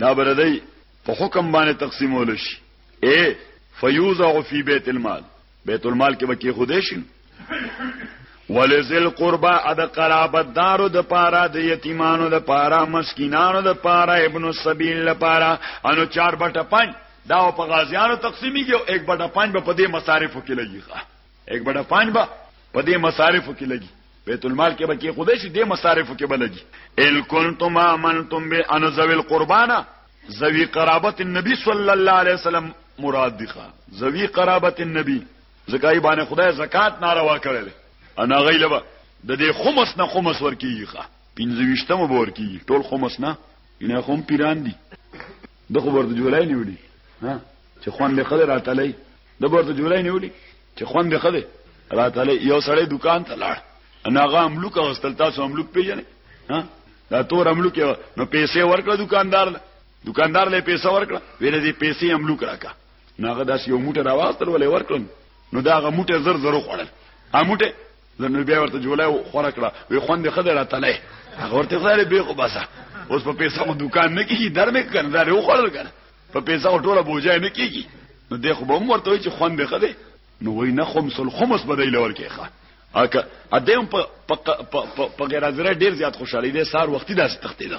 دا بردی په حکم باندې تقسیمول شي اے فیوزع فی بیت المال بیت المال کې بکی خودې شي ولذل قربا اد قرابت دارو د پارا د یتیمانو د پارا مسکینانو د پارا ابن السبیل د پارا انو 4 بټه 5 دا په غازیانو تقسیمیږي او 1 بټه 5 په دې مصارفو کې لګیږي ایک بڑا پانچ با په دې مصارفو کې لګي بیت المال کې به کې خدای شي دې مصارفو کې به لګي ال کنتم امنتم بان ذوی القربانا ذوی قرابت النبی صلی الله علیه وسلم مراد دی ښا ذوی قرابت النبی زکای باندې خدای زکات ناروا کړل انا غیلبا د دې خمس نه خمس ورکیږي ښا پنځويشتمه به ورکیږي ټول خمس نه ینه هم پیران دي د خبر د جولای نیولې ها چې خوان له خلک راتلای د ورته جولای نیولې چې خوند یې خده راته یو سړی دکان ته لاړ انا هغه املوک واستل تاسو املوک پیژنې ها دا تور املوک نو پیسې ورکړه دکاندار له دکاندار له پیسې ورکړه ویل دي پیسې املوک راکا ناغه داس یو موټه راواستل ولې ورکړم نو دا غ موټه زر زر خوړل ا موټه زنه بیا ورته جولای خور کړه وی خوند خدای راته لای هغه ورته خدای به خو باسه اوس په پیسې مو دکان نه کیږي درمه کنه دا یو خوړل کنه په پیسو ټوله بوجا نه کیږي نو د خو به مرته چې خوان به خده نو وای نه خمس الخمس بدایل ورکه ښه اګه ادم په په غیر حاضر ډیر زیات خوشاله دي سار وختي داس تختې ده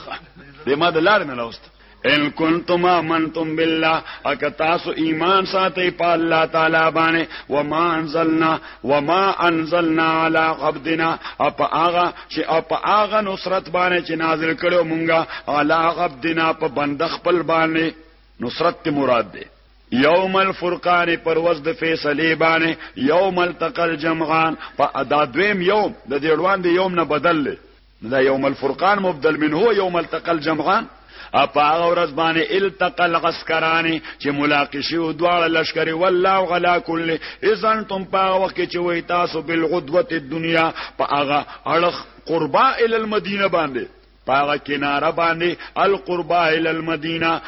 د ما د لار نه لوست ان کنتم امنتم بالله اک تاسو ایمان ساتي په الله تعالی باندې وما انزلنا وما انزلنا على عبدنا اپ اغا چې اپ اغا نصرت باندې چې نازل کړو مونږه على عبدنا په بند خپل باندې نصرت ته مراد ده یوم الفرقان پر وز د فیصله باندې یوم التقل جمعان په ادا دویم یوم د دې روان دی یوم نه بدل لې نو دا یوم الفرقان مبدل من هو یوم التقل جمعان اپا غورز باندې التقى العسكران چې ملاقات شو دواړه لشکر والله علا کل اذن تم پا وخت چې وای تاسو بالعدوه الدنيا پا هغه اړه قربا ال المدینه باندې پاغه کناره باندې القربا ال المدینه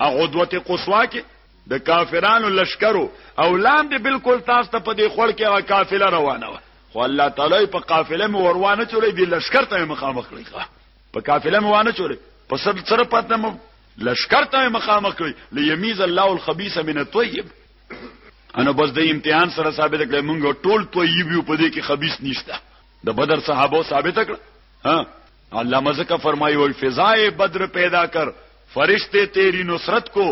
غدوت قصوا کې د کافرانو لشکرو او لاندې بالکل تاسو ته په دې خړ کې هغه قافله روانه و خو الله تعالی په قافله مې وروانه چولې دې لشکر ته مخامخ کړی په قافله مې وانه چولې په سر سره پاتنه مې لشکر ته مخامخ کړی ليميز الله الخبيث من الطيب انا بس د امتحان سره ثابت کړی مونږ ټول طيب یو په دې کې خبيث نشته د بدر صحابه ثابت کړ ها علامه زکه فرمایي وي فضای بدر پیدا کر فرشتے تیری نصرت کو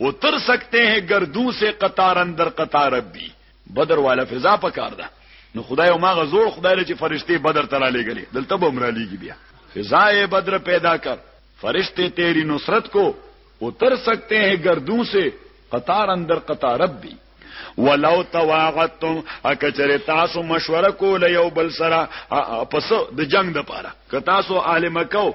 اتر سکتے ہیں گردوں سے قطار اندر قطار اب بھی بدر والا فضا پکار ده نو خدای او ما غزور خدای چې فرشتي بدر ترا لګلې دلته به عمره لګي بیا فضائے بدر پیدا کر فرشتے تیری نصرت کو اتر سکتے ہیں گردوں سے قطار اندر قطار اب بھی ولو تواعدتم اکچره تاسو مشوره کول یو بل سره پس د جنگ د پاره که تاسو عالم کو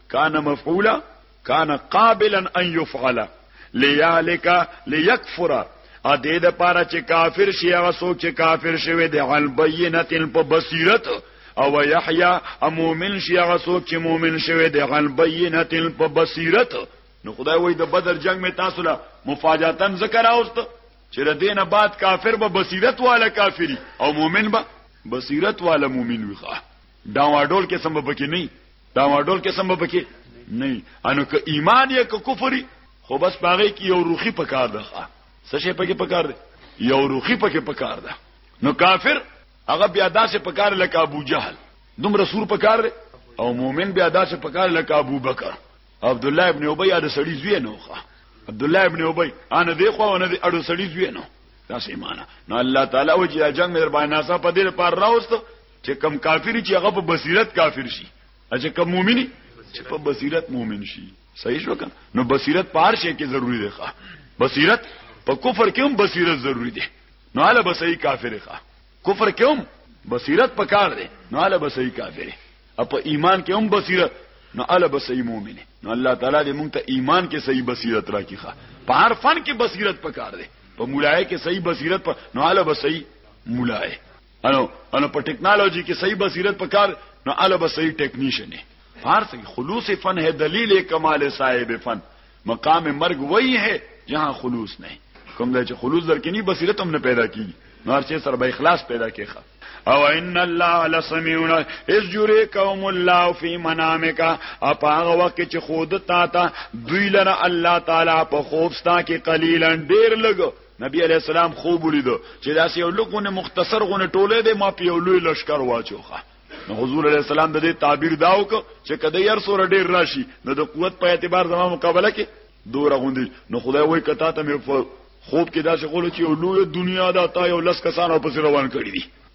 کان مفعولا کان قابلا ان يفعل ليالک ليكفر ا دې د پاره چې کافر شي هغه څوک چې کافر شوی دی عن بینتن په بصیرت او یحیا امومن شي هغه څوک چې مؤمن شوی دی عن بینتن په بصیرت نو خدای وای د بدر جنگ می تاسو له مفاجاتن ذکر اوست چې د دینه بعد کافر به بصیرت والا کافری او مؤمن به بصیرت والا مؤمن وي ډاواډول قسم به پکې نه ډاواډول قسم به پکې نه انو که ایمان یا که کفر خو بس پاره کې یو روخي پکار ده څه شي پکې پکار ده یو روخي پکې پکار ده نو کافر هغه بیا داسې پکار لکه ابو جهل دوم رسول پکار ده او مؤمن بیا داسې پکار لکه ابو بکر عبد الله ابن ابي دا سړی زوی نه وخه عبد الله ابن ابي انا دی خو انا دی اړو سړی زوی نه دا سیمانه نو الله تعالی وجه جنگ مې در باندې ناسا په دې پر راوست چې کم کافری چې هغه په بصیرت کافر شي چې کم مؤمنی چې په بصیرت مؤمن شي صحیح شو کنه نو بصیرت په هر شي کې ضروری دی ښا بصیرت په کفر کې هم بصیرت ضروری دی نو هله به صحیح کافر ښا کفر کې هم بصیرت پکار دی نو هله به صحیح کافر اپ ایمان کې هم بصیرت نو هله به صحیح مؤمن نو الله تعالی دې مونږ ته ایمان کې صحیح بصیرت راکړي ښا په هر فن کې بصیرت پکار دی په مولای کې صحیح بصیرت په نو هله به صحیح مولای انو انو په ټیکنالوژي کې صحیح بصیرت پکار نو اله به صحیح ټیکنیشن فارس کې خلوص فن ہے دلیل کمال صاحب فن مقام مرگ وہی ہے جہاں خلوص نہیں کوم دا چې خلوص درکنی بصیرت هم نه پیدا کی نار چې سره به اخلاص پیدا کیخه او ان الله لسميون اس جوري قوم الله في منامك اپاغه وخت چې خود تا تا دوی لره الله تعالی په خوب ستا کې قليلا ډیر لګ نبی علیه السلام خوب ولید چې داسې یو لګونه مختصر غونه ټوله دی ما په یو لوی لشکر واچوخه نو حضور علیه السلام د دې تعبیر دا وکړ چې کده یې سره ډیر راشي نو د قوت په اعتبار زما مقابله کې دوره غوندي نو خدای وای کته ته مې خوب کې داسې غول چې یو لوی دنیا دا تا یو لس کسانو په روان کړی دي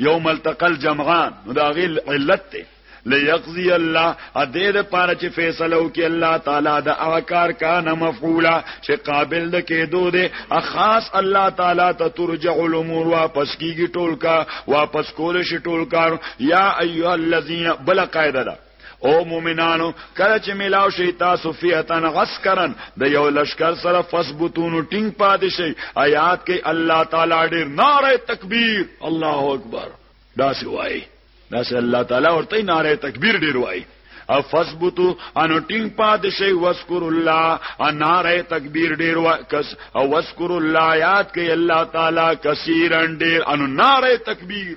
یوم التقى الجمعان نو دا غي علت ته ليقضي الله ا دې د پاره چې فیصله وکي الله تعالی د اکار کان مفعولا چې قابل د کېدو دې خاص الله تعالی ته ترجع الامور واپس کیږي ټول کا واپس کول شي ټول کار یا ایها الذین بل قاعده او مومنانو کله چې ملاو شي تاسو فیتن غسکرن د یو لشکر سره فثبتونو ټینګ پاتې شي آیات کې الله تعالی ډیر ناره تکبیر الله اکبر دا سی وای دا سی الله تعالی ورته ناره تکبیر ډیر وای او فثبتو انو ټینګ پاد شي وذکر الله اناره تکبیر ډیر وکس او وذکر الله یاد کوي الله تعالی کثیرن ډیر انو ناره تکبیر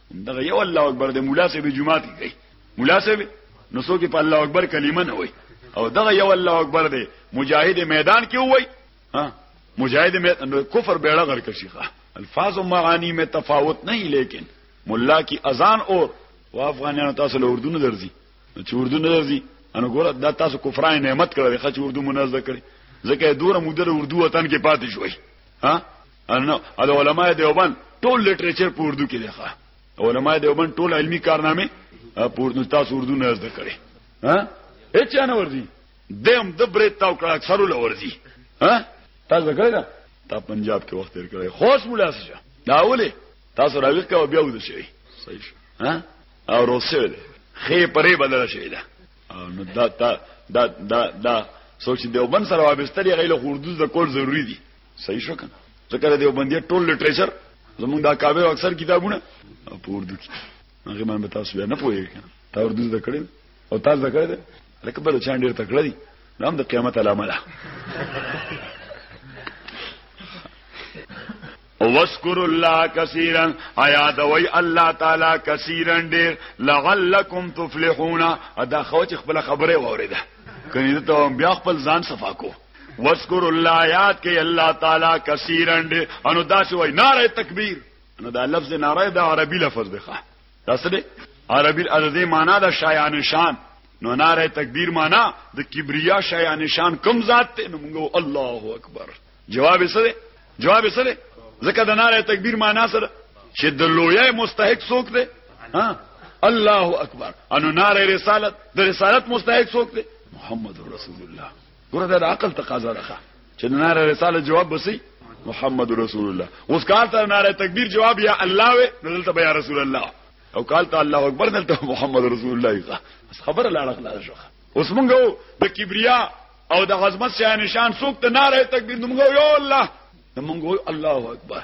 دغه یو الله اکبر د مولا صاحب جمعات کې کوي مولا صاحب نو څوک په الله اکبر کلمه نه وای او دغه یو الله اکبر دی مجاهد میدان کې وای ها مجاهد میدان کفر بیړه غر کړی ښه الفاظ او معانی میں تفاوت نہیں لیکن مولا کی اذان اور وا افغانانو تاسو له اردو نه درځي چې اردو نه درځي انو ګوره دا تاسو کفرای نعمت کړی ښه چې اردو منزه کړی ځکه دوره مدر اردو وطن کې پاتې شوی ها ان د علماء دیوبند ټول لټریچر په اردو کې دی ښا علماء دیوبند ټول علمی کارنامه په اردو تاسو اردو نه زده کړي ها هیڅ نه ورځي دیم د برید تاو کړه اکثر ول ورځي ها تاسو کړی دا تا پنجاب کې وخت تیر کړی خوش مولا سره دا ولې تاسو راوي کا بیا ود شي صحیح ها او روسل خې پرې بدل شي دا نو دا دا دا دا سوچ دیوبند سره وابسته دی غیله خوردوز د کول ضروری دي صحیح شو کنه ذکر دی وبندې ټول لټریچر زمونږ دا کابل اکثر کتابونه په اردو کې هغه باندې به تاسو بیا نه پوهیږئ تا اردو زده کړې او تاسو زده کړې لکه بل چان ډیر تکړه دي نام د قیامت علامه ده وذکر الله کثیرا آیا دوی الله تعالی کثیرا ډیر لعلکم تفلحون ادا خو چې خپل خبره ووریده کني ته بیا خپل ځان صفا کو وذکر الله یاد کې الله تعالی کثیرن دې انو داسې وای ناره تکبیر انو دا لفظ ناره دا عربي لفظ دی ښه تاسو دې عربي ارزه معنا دا شایان شان نو ناره تکبیر معنا د کبریا شایان شان کم ذات ته نو موږ الله اکبر جواب یې سره جواب یې سره ځکه د ناره تکبیر معنا سره چې د لوی مستحق څوک دی ها الله اکبر انو ناره رسالت د رسالت مستحق څوک دی محمد رسول الله ګوره دا د عقل تقاضا ده چې د ناره رساله جواب وسی محمد رسول الله اوس کال ته ناره تکبیر جواب یا الله و دلته بیا رسول الله او کال ته الله اکبر دلته محمد رسول الله ځه خبره لاړه خلاص شو اوس مونږ د کبریا او د عظمت شاه نشان څوک ته ناره تکبیر مونږ یو الله مونږ الله اکبر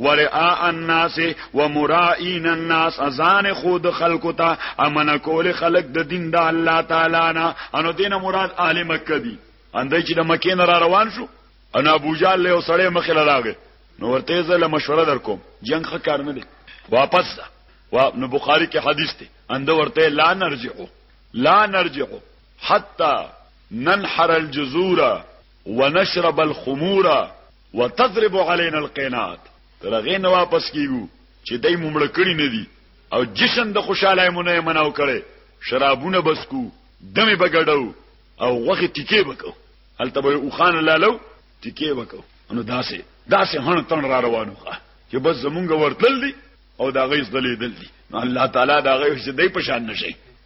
ورعاء الناس ومرائین الناس ازان خود خلق ته امن کول خلق د دین د الله تعالی نه انو دین مراد اهل مکه دي اندای چې د مکې نه را روان شو انا ابو جال له سړی مخې لراغه نو ورته زله مشوره درکوم جنگ ښه کار نه دی واپس وا نو بخاری کې حدیث دی اند ورته لا نرجعو لا نرجعو حتا ننحر الجزور ونشرب الخمور وتضرب علينا القينات تر هغه نه واپس کیږو چې دای ممړ کړی نه دي او جشن د خوشاله مونږه مناو کړي شرابونه بسکو دمه بغړو او غوخه ټیکې وکاو هلته به او خان لالو ټیکې وکاو نو داسې داسې هن تن را روانو ښه چې بس زمونږ ورتل دي او دا غیظ دلیدل دي الله تعالی دا غیظ دې پشان نشي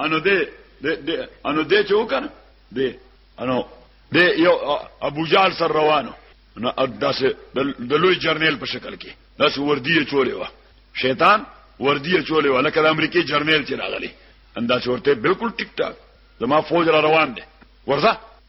انو دې دې انو دې چې وکړ دې انو دې یو ابو جال سر روانو نو داسې د لوی جرنیل په شکل کې داسې وردی چولې و شیطان وردی چولې و لکه د امریکای جرنیل چې راغلی انداز ورته بالکل ټیک ټاک زما فوج را روان دي ورځه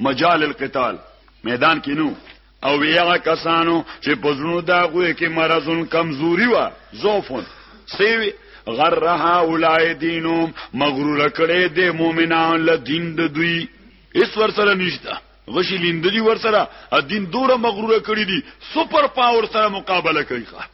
مجال القتال میدان کې نو او یا کسانو چې پزړو دا غوې کې مرزون کمزوري وا زوفون سیوی غرها اولای دینوم مغرور کړي د مؤمنان له دین د دوی اس ور سره نشته غشي لیندلی ور سره دین دوره مغرور کړي دي سپر پاور سره مقابله کوي ښه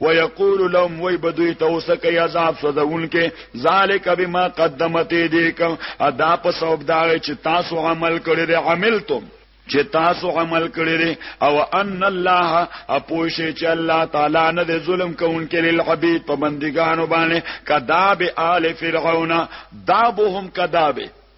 ويقول لهم وي بدوي توسك يا عذاب سوزون کې ذالک بما قدمت ايديكم ادا په سبب دا چې تاسو عمل کړی دی عملتم چې تاسو عمل کړی دی او ان الله اپوشه چې الله تعالی نه د ظلم کوونکې للعبید په بندګانو باندې کذاب آل فرعون دابهم کذابه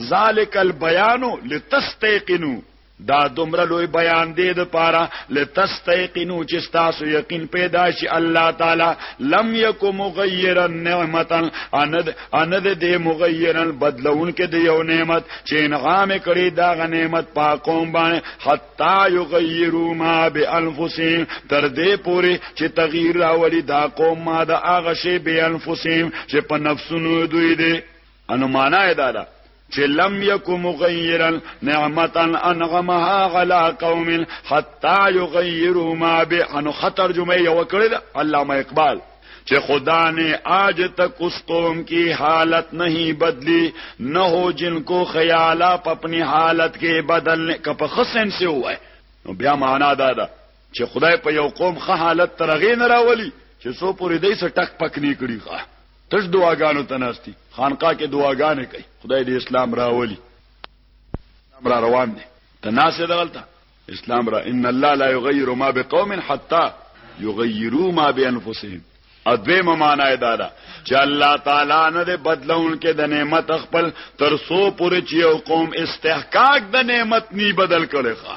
ذالک البیان لتستیقنو دا دومره لوی بیان دی د پاره لتستیقنو چې تاسو یقین پیدا شي الله تعالی لم یک مغیرا نعمتا ان ان دې مغیرا بدلون کې دی یو نعمت چې انعام کړي دا غ نعمت په قوم باندې حتا یغیروا ما بانفسهم تر دې پوري چې تغییر راولي دا قوم ما د اغه شی بانفسهم چې په نفسونو دوی دی انو معنا یې دا ده چې لم یک مغیرا نعمتا انعمها علی قوم حتا یغیروا ما به انو خطر جمعه یو کړی ده علامه اقبال چې خدا نے آج تک اس قوم کی حالت نہیں بدلی نہ ہو جن کو خیال آپ اپنی حالت کې بدلنے کا په خسن سے ہوا ہے نو بیا معنا دا ده چې خدای په یو قوم خه حالت ترغې نه راولي چې سو پوری دې سټک پک نه کړی ښه تش دعاګانو ته ناشتي خانقاه کې دعاګانې کوي خدای دې اسلام راولي اسلام را روان دي ته ناشې دغلطه اسلام را ان الله لا يغير ما بقوم حتى يغيروا ما بانفسهم ادویمه معنا دا ده چې الله تعالی نه د بدلون کې د نعمت خپل تر سو پورې چې یو قوم استحقاق د نعمت نی بدل کړي ښا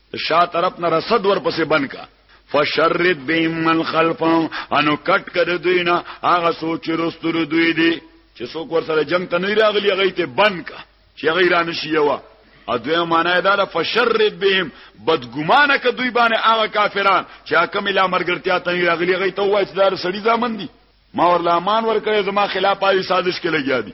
د شا طرف نه رصد ورپسې بند کا فشرد بهم من خلفهم انو کټ کړه دوی نه هغه سوچ رستور دوی دي چې څوک ور سره جنگ ته نه راغلی هغه ته بند کا چې غیر نه شي یو ا دوی معنی دا ده فشرد بهم بدګمانه ک دوی باندې هغه کافران چې حکم اله مرګرتیا ته نه راغلی هغه ته وایي چې دا سړی ځامن دي ما ورلامان ورکړې زما خلاف پای سازش کې لګیا دي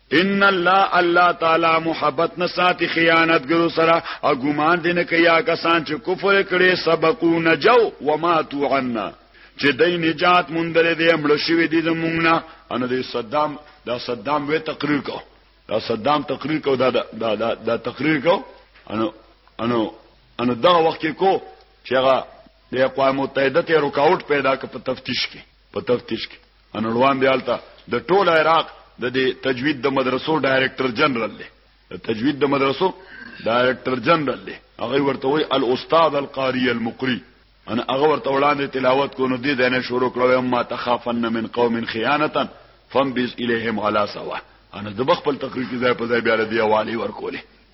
ان الله الله تعالی محبت نه ساتي خیانت ګرو سره او ګمان دي نه کیا کسان چې کفر کړي سبقو نجو وما تو عنا چې دای نجات مونږ دې امړ شوی دي زمونږ نه ان دې صدام دا صدام وې تقریر کو دا صدام تقریر کو دا دا دا, دا تقریر کو انو انو انو دا وخت کو چې هغه د اقوام متحده ته رکاوټ پیدا ک په تفتیش کې په تفتیش کې انړوان دی حالت د ټول عراق د دې تجوید د مدرسو ډایریکټر جنرال دی د تجوید د مدرسو ډایریکټر جنرال دی هغه ورته وی الاستاذ القاری المقری انا هغه ورته وړاندې تلاوت کو نو دې دنه شروع کړو ما تخافن من قوم خیانتا فنبذ الیهم علی سوا انا د بخپل تقریر کې ځای په ځای بیا ردی والی ورکولې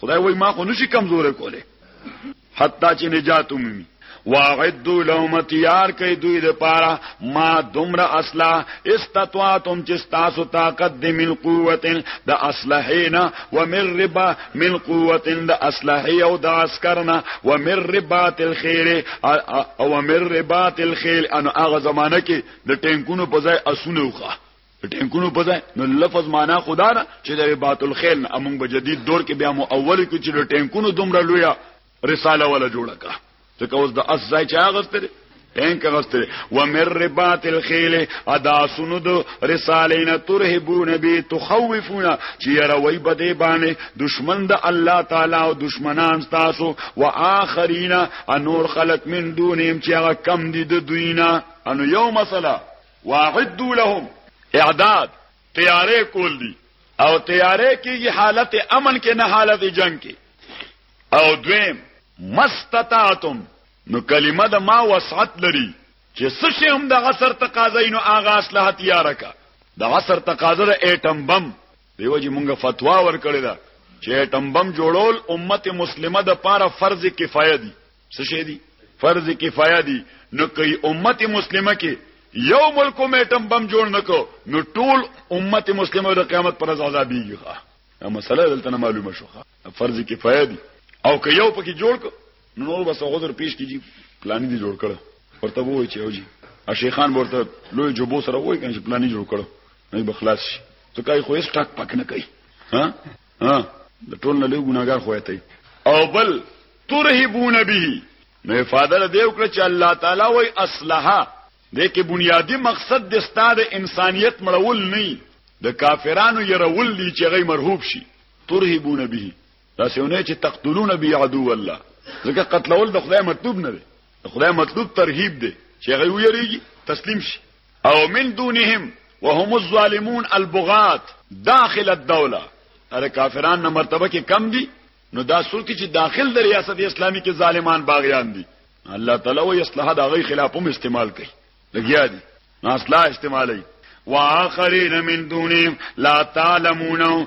خدای وای ما خو نشي کمزورې کوله حتی چې نجات ومي واعدو لهم تیار کئ دوی د پاره ما دمر اصلا استطاعتم چې تاسو طاقت د من قوت د اصلحینا ومن ربا من قوت د اصلحی او د عسکرنا ومن ربات الخير او ومن ربات الخيل ان هغه زمانہ کې د ټینکونو په ځای اسونه وخه ټینکونو په ځای نو لفظ معنا خدا را چې د رباط الخيل نه امون په جدید دور کې بیا مو اول کې چې د ټینکونو دومره لویا رساله ولا جوړه کا ځکه اوس د اس ځای چا غستره ټینک غستره و مر رباط الخيل ادا سند رسالینا ترهبون بی تخوفون چې روي بده باندې دشمن د الله تعالی او دشمنان تاسو و اخرینا انور خلق من دونهم چې هغه کم دي د دوینا انو یو مسله واعدوا لهم اعداد تیارې کول دي او تیارې کیږي حالت امن کې نه حالت جنگ کې او دویم مستطاعتم نو کلمه د ما وسعت لري چې څه شي هم د عصر تقاضا نو هغه اصله تیار کا د عصر تقاضا د اټم بم دیو جی مونږه فتوا ورکړی دا چې اټم بم جوړول امت مسلمه د پاره فرض کفایه دي څه شي دي فرض کفایه دي نو کوي امت مسلمه کې یو ملک میټم بم جوړ نکو نو ټول امت مسلمه د قیامت پر ورځ عذابېږي دا مسله دلته معلومه شوه فرض کفایه دي او که یو پکې جوړ کو نو نور بس غوډر پیش کیږي پلان دي جوړ کړ ورته وای چې اوجی شیخان ورته لوی جوبو سره وای کنه پلان دي جوړ کړ نه بخلاص شي ته کوي خو هیڅ ټاک پک نه کوي ها ها د ټول نه لوی ګناګار خو ایتای او بل ترهبون به نو افاده دې وکړه چې الله تعالی وای اصلها دې کې بنیادی مقصد د ستاد انسانیت مړول نه د کافرانو يرول دي چې غي مرهوب شي ترهبون به دا سونه چې تقتلون به عدو الله ځکه قتلول د خدای مطلوب نه دی خدای مطلوب ترهیب دی چې غي ویریږي تسلیم شي او من دونهم وهم الظالمون البغات داخل الدوله اره کافران نه مرتبه کې کم دي نو دا څوک چې داخل د ریاست اسلامي کې ظالمان باغیان دي الله تعالی وي اصلاح دا غي خلاف هم استعمال کوي لګیا دي اصلاح استعمالي واخرین من دونهم لا تعلمون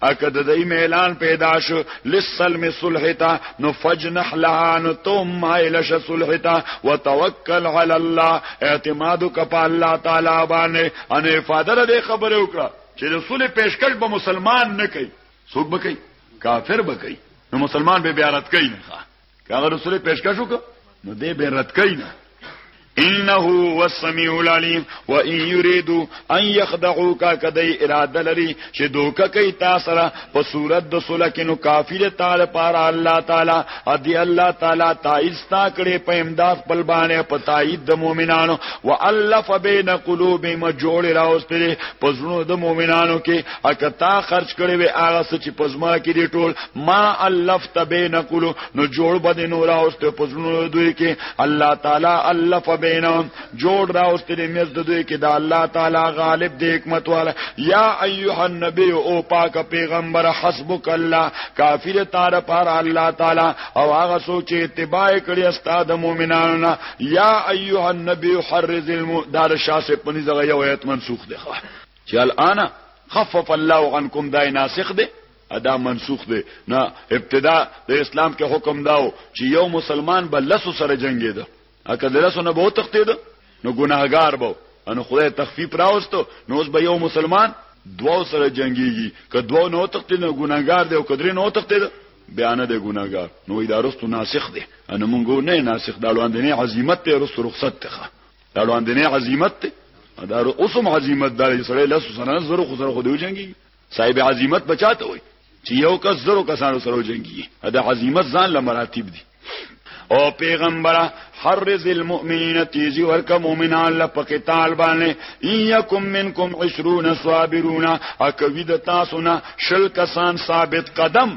اکه د دې میلان پیدا شو لسلم صلحتا نو فجنح لها نو تم ایلش صلحتا وتوکل علی الله اعتماد کپ الله تعالی باندې ان افاده دې خبره وکړه چې رسول پیشکش به مسلمان نه کوي څوک به کوي کافر به کوي نو مسلمان به بیارت کوي نه هغه رسول پیشکش وکړ نو دې به رد کین انه هو السميع العليم وان يريدوا ان يخدعوك كدي اراده لري چې دوکه کوي تاسو را په صورت د سلکینو کافر تعالی پر الله تعالی ادي الله تعالی تایستا کړي په امداد بل باندې په تایید د مؤمنانو والف بین قلوبهم جوړ راوستي په زړه د مؤمنانو کې اکه تا خرج کړي وي هغه سچ پزما کې دي ټول ما الفت بین کولو نو جوړ بده نور اوست پزنو دوی کې الله تعالی الف بین جوړ را اوست دې مز دوی کې دا الله تعالی غالب دې حکمت والا یا ایها النبی او پاک پیغمبر حسبک الله کافی دې تار پر الله تعالی او هغه سوچ اتباع کړي استاد مؤمنانو یا ایها النبی حرز المدار شاسه پنځه یو ایت منسوخ ده چې الان خفف الله عنكم دای ناسخ دی ادا منسوخ دی نه ابتدا د اسلام کې حکم داو چې یو مسلمان به لسو سره جنگي ده اکه درسو نه به تخته ده نو ګناهګار به ان خدای تخفیف راوستو نو اوس به یو مسلمان دوو سره جنگيږي که دوو نو تخته نه ګناهګار دی او کدرې نو تخته ده بیان د ګناګار نو ادارستو ناسخ دي ان مونږ نه ناسخ دالو اندنه عظمت ته رس رخصت ته دا وړاندنې عظمت ته دا اوسم عظمت دا سړی لاسو سره زرو خو سره خو دی جنگي صاحب عظمت بچاته وي چې یو کس زرو کسانو سره جنگي دا عظمت ځان له مراتب دي او پیغمبره حرز المؤمنین تیزی ورکا مومنان لپکی طالبانه ایکم منکم عشرون صابرون اکوی دتاسونا شل کسان ثابت قدم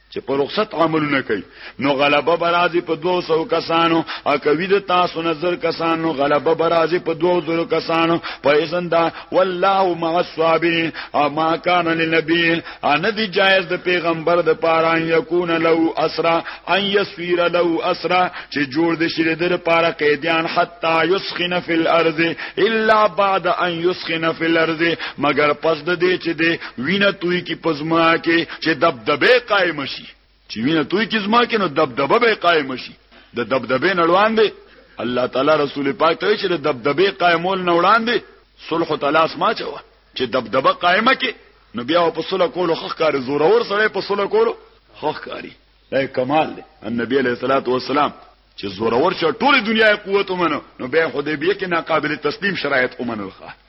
چې په رخصت عملونه کوي نو غلبه برازي په 200 کسانو او کوي د تاسو نظر کسانو غلبه برازي په 200 کسانو په اذن دا والله مع الصابرين ما كان للنبي ان دي جائز د پیغمبر د پاره يكون له اسرا ان يسير له اسرا چې جوړ د شری د پاره قیدیان حتا يسخن في الارض الا بعد ان يسخن في الارض مگر پس د دې چې د وینه توی کی پزما کې چې دبدبه قائم شي چې وینه توی کی زما کې نو دبدبه به قائم شي د دبدبه نړوان دی الله تعالی رسول پاک ته چې د دبدبه قائمول نه وړاندې صلح تلاش ما چوا چې دبدبه قائمه کې نو بیا په صلح کولو خخ کار زورور سره په صلح کولو خخ کاری دا کمال دی النبي عليه الصلاه والسلام چې زورور شه ټول دنیا قوت ومنو نو به خدای بیا کې ناقابل تسلیم شرایط ومنل ښه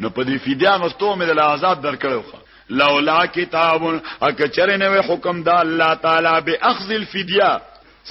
نو په دې فدیا غستو مې د آزاد درکړو لولا کتاب اک چر نه وي حکم د الله تعالی به اخذ الفدیا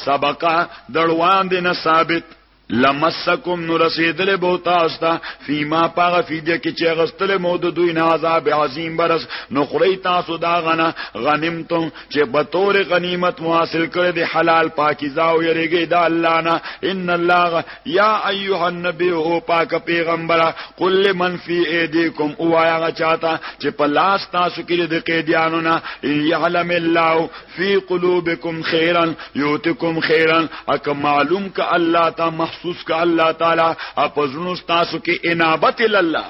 سبقه دړوان دي نه ثابت لمسکم نو رسیدل بو تاسو ته فیما پاغه فدیه کې چې غستل مو د دوی نه عذاب عظیم برس نو خړی تاسو دا غنه غنیمتم چې په تور غنیمت مو حاصل کړی دی حلال پاکیزه او یریږي دا الله نه ان الله یا ایها النبی او پاک پیغمبر قل لمن فی ایدیکم اوایا غچاتا چې په لاس تاسو کې د قیدیانو نه یعلم الله فی قلوبکم خیرا یوتکم خیرا اک معلوم ک الله تا محسوس ک الله تعالی اپزنو تاسو کې انابت الله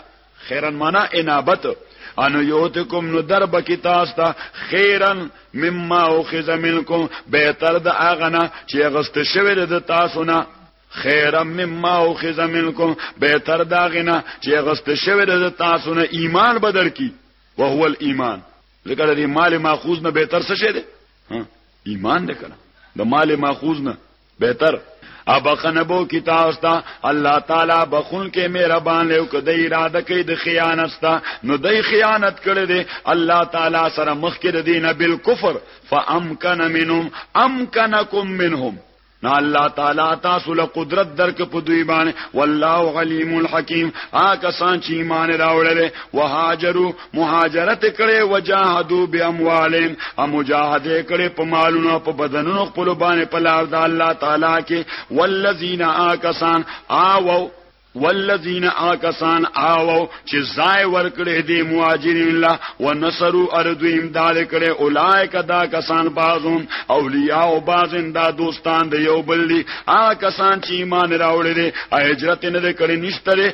خیرن معنا انابت ان یوتکم نو درب کی تاسو ته خیرن مما اخذ منکم به تر د اغنا چې غست شوی د تاسو نه خیر مما او خز منکم بهتر داغنه چې غست شوی د تاسو نه ایمان بدر کی او هو الايمان ذکر دې مال ماخوذ نه بهتر څه شه دې ایمان دې کړه د مال ماخوذ نه بهتر ابخنه بو کی تاسو ته الله تعالی بخون کې مهربان له کو د اراده کې د خیانت ستا نو د خیانت کړي دي الله تعالی سره مخ کې د دینه بالکفر فامکن منهم امکنکم منهم نو الله تعالی تاسو له قدرت درک په دوی باندې والله علیم الحکیم آ کسان چې ایمان راوړل وهاجروا مهاجرت کړي وجاهدوا باموالهم او مجاهده کړي په مالونو په بدنونو خپل باندې په لار د الله تعالی کې والذین آکسان آو والذین آکسان آو چې زای ورکړي دي مهاجرین الله ونصرو اردو امداد کړي اولایک دا کسان بعضون اولیاء او بعضن دا دوستان د یو بل دي آ کسان چې ایمان راوړي دي هجرت نه کړي نشته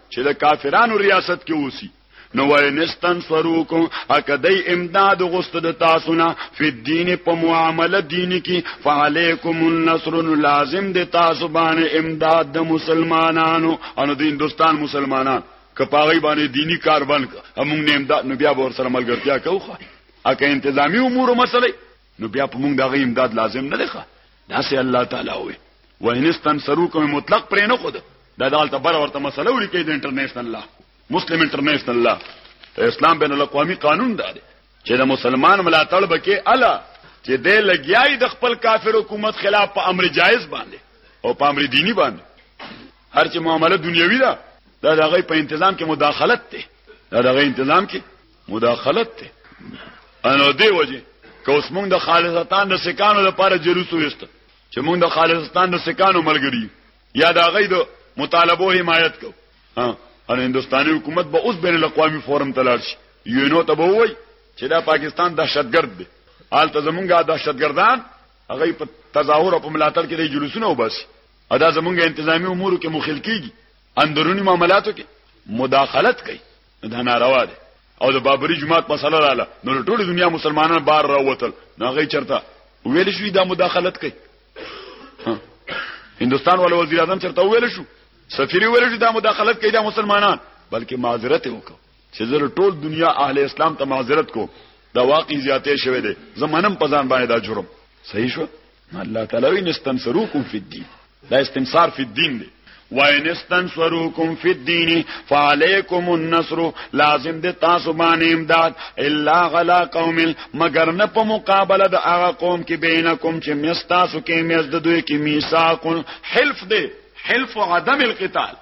چې د کافرانو ریاست کې اوسي نو وینستن سروکم اکدی امداد غست د تاسو نه په دین په معاملې دینی کې فعلیکم النصر لازم د تاسو باندې امداد د مسلمانانو ان د هندستان مسلمانان کپاغي باندې دینی کار بند همون نه امداد نو بیا ور سره ملګرتیا کوخه اکه انتظامی امور مسلې نو بیا په موږ دا غي امداد لازم نه دی ښه دا سه الله تعالی وي وینستان سرو کوم مطلق پرې نه خود دا دالت بر ورته مسله ولیکي د انټرنیشنل لا مسلم انټرنیشنل لا اسلام بین الاقوامی قانون دا دی چې د مسلمان ملاتړ بکې الا چې د لګیای د خپل کافر حکومت خلاف په امر جایز باندې او په امر دینی باندې هر چې معاملې دنیوي ده دا دغه په تنظیم کې مداخلت ده دا دغه تنظیم کې مداخلت ته انو دی وجه که اوس موږ د خالصتان د سکانو لپاره جلوس وست چې موږ د خالصتان د سکانو ملګری یا دا غي د مطالبو حمایت کو ها ان هندستاني حکومت به اوس بین الاقوامي فورم تلل شي یونو ته به وای چې دا پاکستان دهشتګرد دی حال ته زمونږه دهشتګردان هغه په تظاهر او په ملاتړ کې د جلوسونو وباسي ادا زمونږه انتظامی امور کې مخالفت کیږي اندرونی معاملاتو کې مداخلت کوي دا ناروا ده او د بابری جماعت مسله رااله نو ټول دنیا مسلمانان بار راوتل نه غي چرته ویل شو دا مداخلت کوي هندستان ول وزیر اعظم چرته ویل شو سفیر ویل شو دا مداخلت کوي دا مسلمانان بلکې معذرت وکړه چې زر ټول دنیا اهل اسلام ته معذرت کو دا واقعي زیاتې شوه دي زمانم پزان باندې دا جرم صحیح شو الله تعالی وی نستنصروکم فی الدین دا استنصار فی الدین دی وَإِنْ اسْتَنْصَرُوكُمْ فِي الدِّينِ فَعَلَيْكُمُ النَّصْرُ لازم دي تاسو باندې امداد الا غلا قوم مگر نه په مقابله د هغه قوم کې بینکم چې مستاسو کې مېز د دوی کې میثاق حلف دی حلف عدم القتال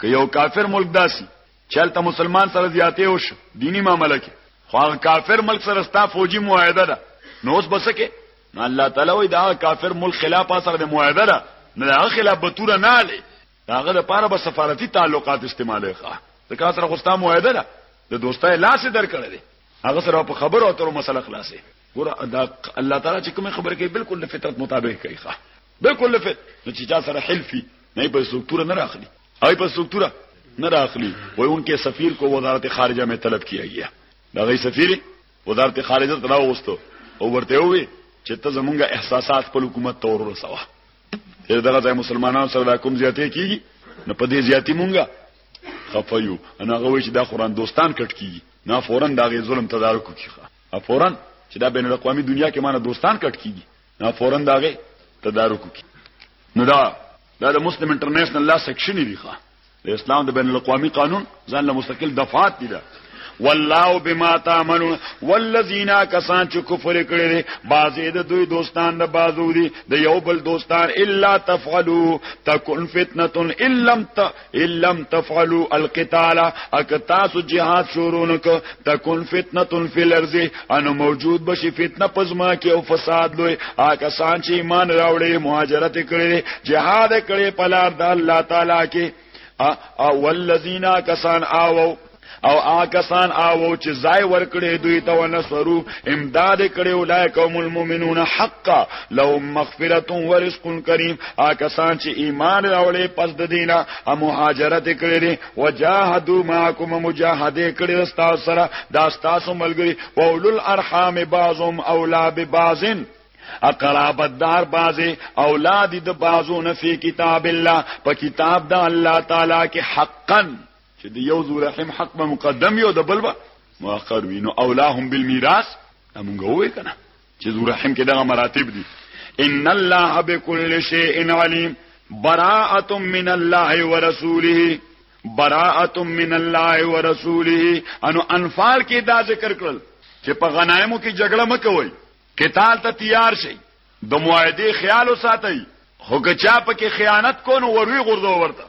که یو کافر ملک داسي چلته مسلمان سره زیاتې وش دینی معاملې کې خو هغه کافر ملک سره ستا فوجي معاهده ده نو اوس بسکه نو الله تعالی وای دا کافر ملک خلاف اثر د معاهده ده نو دا خلاف به تور نه علي هغه لپاره به سفارتي تعلقات استعمالې ښه د کا سره خوستا معاهده ده د دوستای لاس درکړې دي هغه سره په خبرو اترو مسله خلاصې ګور دا الله تعالی چې کوم خبره کوي بالکل د فطرت مطابق کوي ښه بالکل لفت نو چې چا سره حلف وي نه په سکتوره نه راخلي او په سکتوره نه راخلي وای انکه سفیر کو وزارت خارجه مې طلب کیا گیا دا غي سفیر وزارت خارجه ته راوستو او ورته وي چې ته زمونږه احساسات خپل حکومت ته ورسوه تر دغه ځای مسلمانانو سره کوم زیاتې کیږي نو په دې زیاتې مونږه خفایو انا غوي چې دا قران دوستان کټ کیږي نه فورن دا غي ظلم تدارک کیږي فورن چې دا بین الاقوامي دنیا کې مانه دوستان کټ کیږي نه فورا داغه تدارک کی نو دا دا د مسلم انټرنیشنل لا سیکشن دی ښا د اسلام د بین الاقوامی قانون ځان له مستقل دفعات دي دا والله بما تعملون والذین کسان چې کفر کړي دي بعضې د دوی دوستان د بعضو دي د یو بل دوستان الا تفعلوا تکن فتنه الا لم تفعلوا القتال اک تاسو جهاد شروع نک تکون فتنه فی الارض ان موجود بشی فتنه پزما کې او فساد لوی اک سان چې ایمان راوړي مهاجرت کړي جهاد کړي پلار د الله تعالی کې او والذین کسان آوو او آکسان آوو چې ځای ورکړي دوی ته ونصرو امداد کړي اولای قوم المؤمنون حقا لهم مغفرت و رزق کریم آکسان چې ایمان راوړي پس د دینه او مهاجرت کړي دي وجاهدوا معكم مجاهده کړي تاسو سره دا تاسو ملګری او اولل ارحام بعضهم اولا ببعضن اقرابت دار بازه اولاد د بازو نفي کتاب الله په کتاب د الله تعالی کې حقا چې د یو ذو رحم حق به مقدم یو د بل به مؤخر وي نو اولاهم بالمیراث موږ وې کنه چې ذو رحم کې دغه مراتب دي ان الله بكل شيء عليم براءه من الله ورسوله براءه من الله ورسوله انو انفال کې دا ذکر کړل چې په غنایمو کې جګړه مکوئ قتال ته تیار شئ د معاهده خیال وساتئ هو که چا په کې خیانت کو نو وروي غردو ورته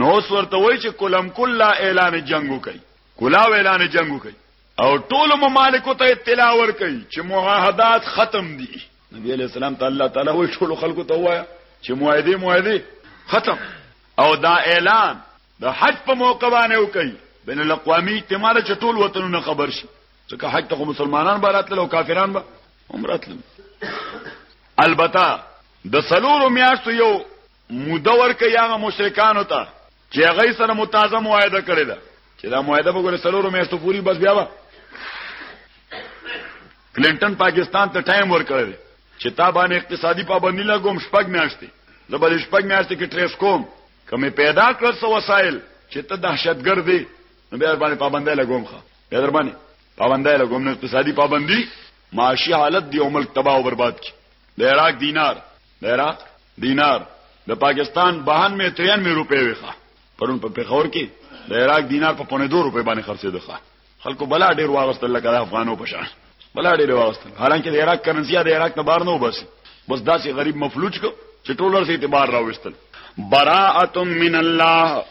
نو اوس ورته وای چې کلم کلا اعلان جنگ وکي کلا اعلان جنگ وکي او ټول ممالک ته اطلاع ور کوي چې معاهدات ختم دي نبی علیہ السلام ته الله تعالی وای ټول خلکو ته وای چې معاهده معاهده ختم او دا اعلان د حج په موقع باندې وکي بین الاقوامی اجتماع چې ټول وطنونه خبر شي ځکه حج ته مسلمانان براتل او کافران به عمرتل البته د سلور میاشتو یو موده ورکړي هغه مشرکانو ته چې هغه سره متازه معاهده کړی ده چې دا معاهده به ګوره سلورو میاشتو پوری بس بیا به کلینټن پاکستان ته ټایم ورکړی چې تا باندې اقتصادي پابندي لګوم شپږ میاشتې زبر شپږ میاشتې کې ټریس کوم کومې پیدا کړل سو وسایل چې ته دهشتګر دی نو بیا باندې پابندۍ لګوم ښه بیا در باندې پابندۍ لګوم نو اقتصادي پابندي معاشي حالت دی او ملک تباہ او برباد کی د عراق دینار د عراق دینار د پاکستان 92 93 روپۍ وخه پرون په پیښور کې د عراق دینار په پونه 2 روپۍ باندې خرڅېده ښه خلکو بلا ډیر واغستل لکه د افغانو په شان بلا ډیر واغستل حالانکه د عراق کرنسی د عراق نه بار نه وبس بس داسې غریب مفلوج کو چې ټولر سي اعتبار راوستل براءه من الله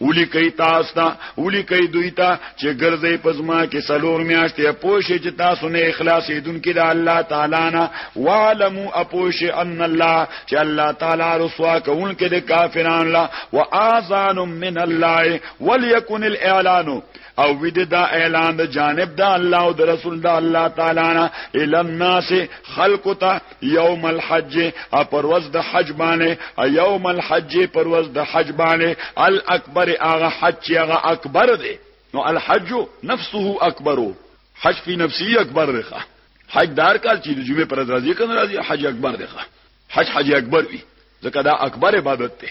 اولی کوي تاسو ته اولی کوي دوی ته چې ګرځي پزما کې سلور میاشتې پوښي چې تاسو نه اخلاص دن کې د الله تعالی نه وعلمو اپوشي ان الله چې الله تعالی رسوا کوون کې د کافرانو لا واذان من الله وليكن الاعلان او وی د دا اعلان د جانب د الله او د رسول د الله تعالی نه ال الناس خلق ته یوم الحج ا پرواز د حج باندې یوم الحج پرواز د حج باندې الاکبر اغه حج هغه اکبر دی نو الحج نفسه اکبر حج فی نفسی اکبر دی حج دار کال چې د جمعې پر ورځ راځي کنه راځي حج اکبر دی حج حج اکبر وی ځکه دا اکبر عبادت دی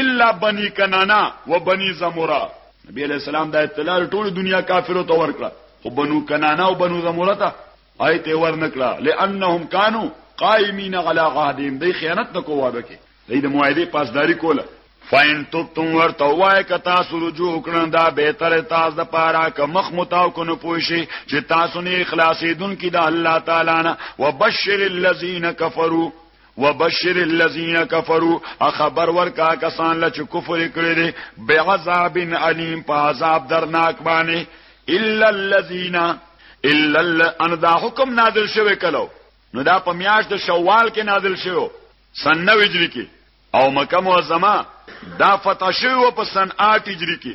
الا بنی کنانا و بنی زمورا نبی علیہ السلام دا اطلاع ټول دنیا کافرو ته ورکړه خو بنو کنانا او بنو زمورا ته آیت ورنکړه لانهم کانوا قائمین علی عهدهم دی خیانت نکو واده کې دی د موعده پاسداری کوله فاین توب تم ورته وای ک تاسو رجوع کړن دا به تر تاسو د پاره ک مخ متاو کو نه پوښي چې تاسو نه اخلاصې دن کې د الله تعالی نه وبشر الذین کفروا وبشر الذين كفروا اخبر ورکا کسان لچ کفر کړی دی بعذاب الیم په عذاب درناک باندې الا الذين الا ان دا حکم نازل شوی کلو نو دا په میاش د شوال کې نازل شوی سن نو هجری کې او مکه معظمه دا فتح شوی په سن 8 هجری کې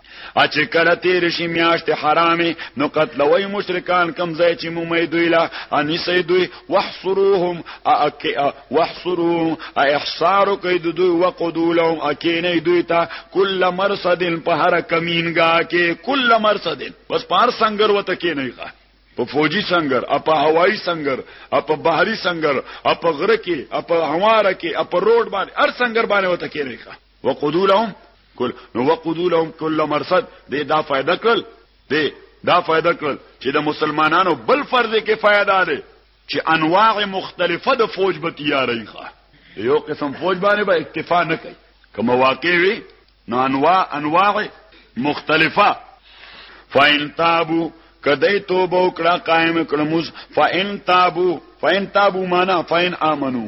اچ کله تیر شي میاشت حرامه نو قتلوي مشرکان کم ځای چې مومې دوی لا اني سي دوی وحصروهم اك وحصروهم احصار کوي دوی وقدولهم اکینې دوی ته کله مرصد په هر کمینګه کې کله مرصد بس پار سنگر وته کې نه ښه په فوجي سنگر اپ هوایی سنگر اپ بحري سنگر اپ غره کې اپ هواره کې اپ روډ باندې هر سنگر باندې وته کې نه ښه وقدو لهم کل نو وقدو لهم کل مرصد دې دا فائدہ کړل دې دا فائدہ کړل چې د مسلمانانو بل فرض کې فائدہ ده چې انواع مختلفه د فوج به تیارې ښه یو قسم فوج باندې به اکتفا نه کوي کوم واقع وي نو انواع انواع مختلفه فاین تابو کدی توبه وکړه قائم کړموس فاین تابو فاین تابو معنا فاین امنو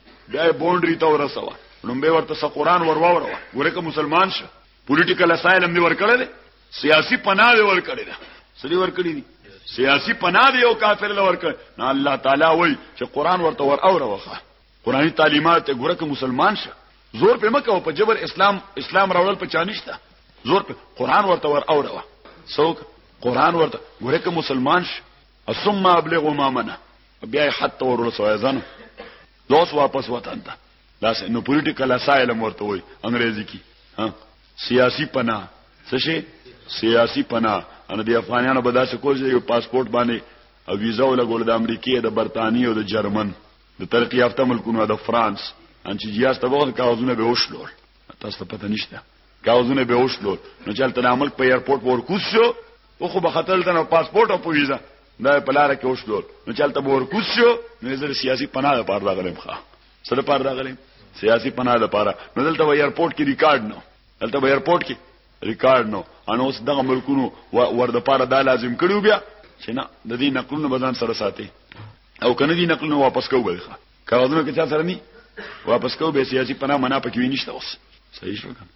بیا یې بونډري ته ورسوه نوم به ورته قرآن ورواوروه ګوره که مسلمان شه پولیټیکل اسایلم دی ورکړل سیاسي پناه دی ورکړل سړي ورکړي دي سیاسي پناه دی او کافر لور کړ نه الله تعالی وای چې قرآن ورته ور اوروخه قرآني تعلیمات ګوره که مسلمان شه زور په مکه او په جبر اسلام اسلام راوړل په چانشته زور په قرآن ورته ور اوروه څوک قرآن ورته ګوره که مسلمان شه ثم ابلغ ما منه بیا حتی ورسوي ځنه دوس واپس وطن ته دا نو پولیټیکل اسایلم ورته وای انګریزي کې ها سیاسي پناه څه شي سیاسي پناه ان د افغانانو به داسې کوی چې پاسپورت باندې او ویزا ولګول د امریکای د برتانیې او د جرمن د ترقی یافته ملکونو د فرانس ان چې جیاس ته وخت کاغذونه به وشلول تاسو ته پته نشته کاغذونه به وشلول نو چلته د عمل په ایرپورټ ورکوس شو او خو بختل تنه پاسپورت او په ویزه دا په لار کې وشو نو چلته بور کوس شو نو زه سیاسي پناه لپاره راغلم ښا سره لپاره راغلم سیاسي پناه لپاره نو دلته وای ایرپورټ کې ریکارډ نو دلته وای ایرپورټ کې ریکارډ نو ان اوس دغه ملکونو ورده لپاره دا لازم کړو بیا چې نه د دې نقلونو بدن سره ساتي او کنه دې نقلونو واپس کوو بل ښا کاغذونو کې چا سره ني واپس کوو به سیاسي پناه منا پکې وینښت اوس صحیح شو کنه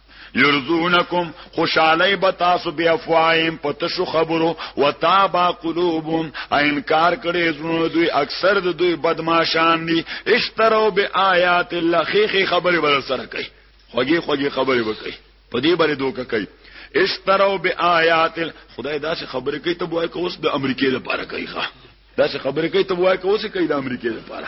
یرزونکم خوشالی به تاسو بیا فوایم په تشو خبرو وتابا قلوبهم انکار کړي زونه دوی اکثر د دوی بدمعشان دي اشتروا بیاات الله خيخي خبري بل سره کوي خوږي خوږي خبري وکړي په دې باندې دوکه کوي اشتروا بیاات خدای داسې خبرې کوي ته وای کوس د امریکای لپاره کوي ښا داسې خبرې کوي ته وای کوس کوي د امریکای لپاره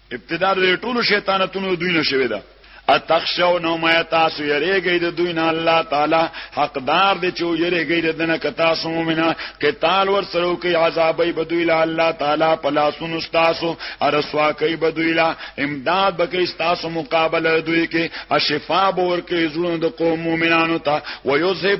ابتدار د ټولو شیطانتونو دوی نه شوی ده اتخشو نو ما تاسو یریږئ د دوی نه الله تعالی حقدار دی چې یریږئ د دنه ک تاسو مؤمنه قتال ور سره کوي عذابې بدوی له الله تعالی پلاسونو تاسو ارسوا کوي بدوی له امداد بکې تاسو مقابله دوی کې اشفاء ور کوي زړونو د قوم مؤمنانو ته ويذهب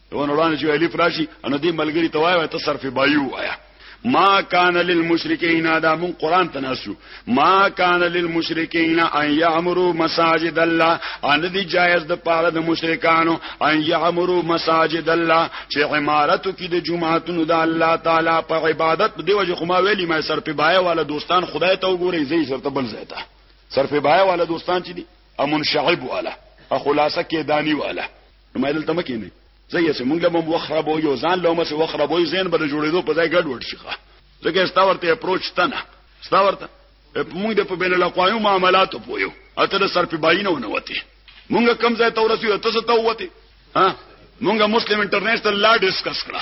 یو نورانه چې الف راشي ان دې ملګری ته وایو ته صرف بایو وایا ما کان للمشرکین دا مون قران تناسو ما کان للمشرکین ان یعمروا مساجد الله ان دی جایز د پاره د مشرکانو ان یعمروا مساجد الله چې عمارت کې د جمعهتونو د الله تعالی په عبادت دی وجه خو ما ویلی ما سر په بای والا دوستان خدای ته وګوري زی سر ته بل زیته سر په بای والا دوستان چې دي امن شعب والا خلاصه کې دانی والا نو ما دلته مکه نه زه یې موږ له مو وخرابو یو ځان له مو سره وخرابو زین بل جوړېدو په ځای ګډ وډ شي ځکه ستا ورته اپروچ تنه ستا ورته موږ د په بین الاقوامي معاملاتو پویو اته د سر په باینه ونه وته موږ کم ځای ته ورسیو تاسو ته وته ها موږ مسلم انټرنیشنل لا ډیسکس کړه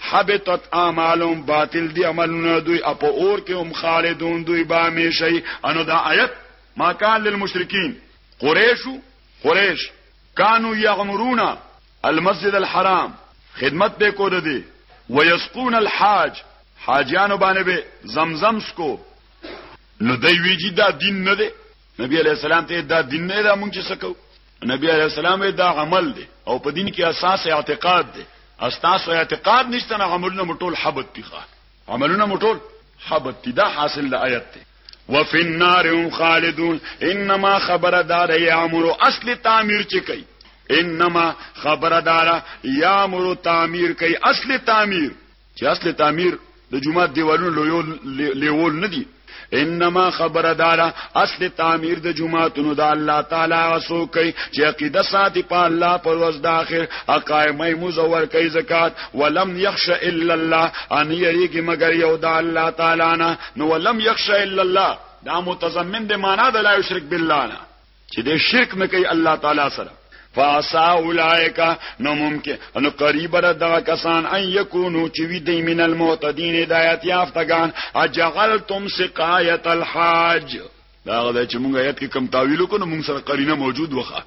حبطت اعمالهم باطل دی عملونه دوی اپ اور کې هم خالدون دوی با میشي انو دا آیت ما کان للمشرکین قریشو قریش کانو یعمرون المسجد الحرام خدمت به کو دي ويسقون الحاج حاجیانو باندې به زمزم سکو نو دوی ویجی دا دین نه دی نبی علیہ السلام ته دا دین نه دا مونږ چې سکو نبی علیہ السلام دا عمل دی او په دین کې اساس اعتقاد دی اساس اعتقاد نشته نه عملونه مټول حبت پیخه عملونه مټول حبت دا حاصل د آیت دی وفي النار هم خالدون انما خبر دار یامر اصل تعمیر چي کوي انما خبر دار یامر تعمیر کوي اصل تعمیر چې اصل تعمیر د جمعات دیوالونو لویو لیول نه دي انما خبر دارا اصل تعمیر د جمعاتونو د الله تعالی وسو کوي چې عقیده ساتي په الله پر ورځ د اخر اقایمه مزور کوي زکات ولم يخش الا الله ان یریږي مگر یو د الله تعالی نه نو ولم يخش الا الله دا متضمن د معنا د لا شرک بالله نه چې د شرک نه کوي الله تعالی سره فاسا اولائک نو ممکن نو قریب را دغه کسان ان یکونو چې وی دی من المعتدین هدایت یافتگان اجعلتم سقایت الحاج دا غدا چې مونږ آیات کې کم تعویل وکړو مونږ سره قرینه موجود وخه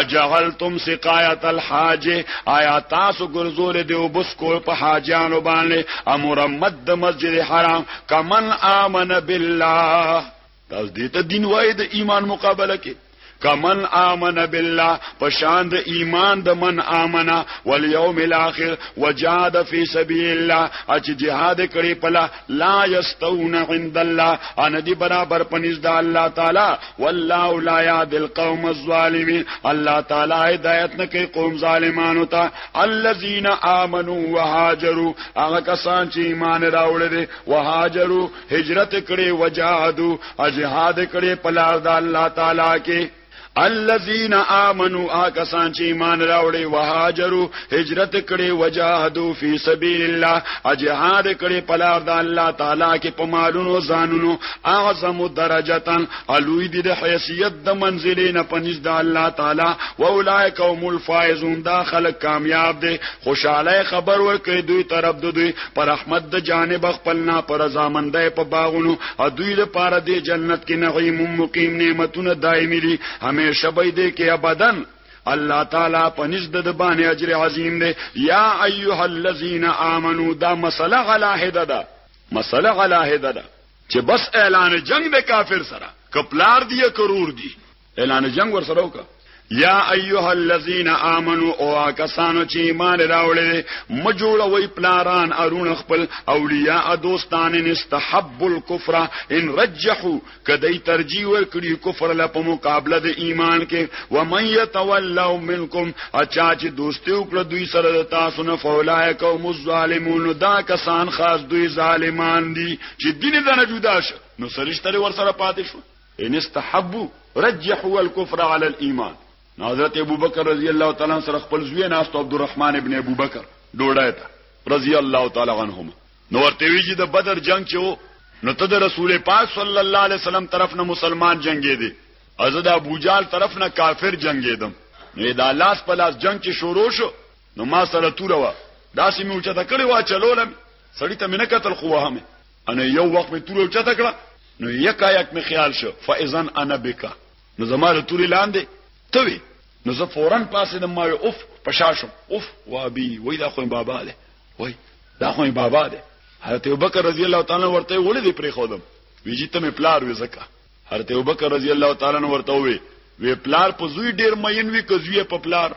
اجعلتم سقایت الحاج آیا تاسو ګرځول دی وبس کول په حاجانو باندې امر مد مسجد حرام کمن امن بالله تاسو دې ته دین وای د ایمان مقابله کې کمن آمن بالله پشان د ایمان د من آمن والیوم الاخر وجاد فی سبیل الله اچ جهاد کړي پلا لا یستون عند الله ان دی برابر پنځ د الله تعالی والله لا یاد القوم الظالمین الله تعالی هدایت نه کوي قوم ظالمانو ته الذین آمنوا وهاجروا هغه کسان چې ایمان راوړل دي وهاجروا هجرت کړي وجاهدو اجهاد کړي په لار د الله تعالی کې الذين امنوا اکسان چې ایمان راوړي وهاجروا هجرت کړي وجاهدوا في سبيل الله اجهاد کړي په لار د الله تعالی کې په مالونو ځانونو اعظم درجتن الوی دي د حیثیت د منزلې نه پنځ د الله تعالی و اولئک هم الفائزون دا خلک کامیاب دي خوشاله خبر ورکړي دوی طرف دوی پر رحمت د جانب خپلنا پر رضامندۍ په باغونو او دوی د پاره د جنت کې نعیم مقیم نعمتونه دایمي دي همیشه به دې کې ابدن الله تعالی پنځ د باندې اجر عظیم دی یا ایها الذین آمنو دا مسله غلاهده ده مسله غلاهده ده چې بس اعلان جنگ د کافر سره کپلار دی کرور دی اعلان جنگ ور سره وکړه یا ایها الذین آمنو او کسانو چې ایمان راوړل مجوړوي پلاران ارون خپل اولیاء دوستان استحب الكفر ان رجحوا کدی ترجیح ورکړي کفر له په مقابله د ایمان کې و من يتولوا منکم اچا چې دوستي وکړه دوی سره د تاسو نه فولای قوم الظالمون دا کسان خاص دوی ظالمان دي چې دین نه جدا شو نو سرشتره ور سره پاتې شو ان استحبوا رجحوا الكفر على الايمان نو حضرت ابوبکر رضی الله تعالی عنہ سره خپل زوی ناست عبدالرحمن ابن ابوبکر ډوډای ته رضی الله تعالی عنهما نو ورته وی چې د بدر جنگ چې وو نو ته د رسول پاک صلی الله علیه وسلم طرف نه مسلمان جنگې دي از د ابو جال طرف نه کافر جنگې دم نو دا لاس په لاس جنگ چې شروع شو نو ما سره تور وا داسې مې اوچته کړې وا چلولم سړی ته مې نه قتل خو وهمه انا یو وخت می تور اوچته کړه نو یکا یک می خیال شو فاذن انا بکا نو زماره تور لاندې ته وی نو زه فورن پاسې د ما اوف پشاشم اوف وابي وای دا خو بابا ده وای دا خو بابا ده حضرت ابوبکر رضی الله تعالی ورته ولې دې پرې خودم ویجی ته می پلار وې زکه حضرت ابوبکر رضی الله تعالی ورته وی وی پلار په زوی ډیر مین وی کزوی په پلار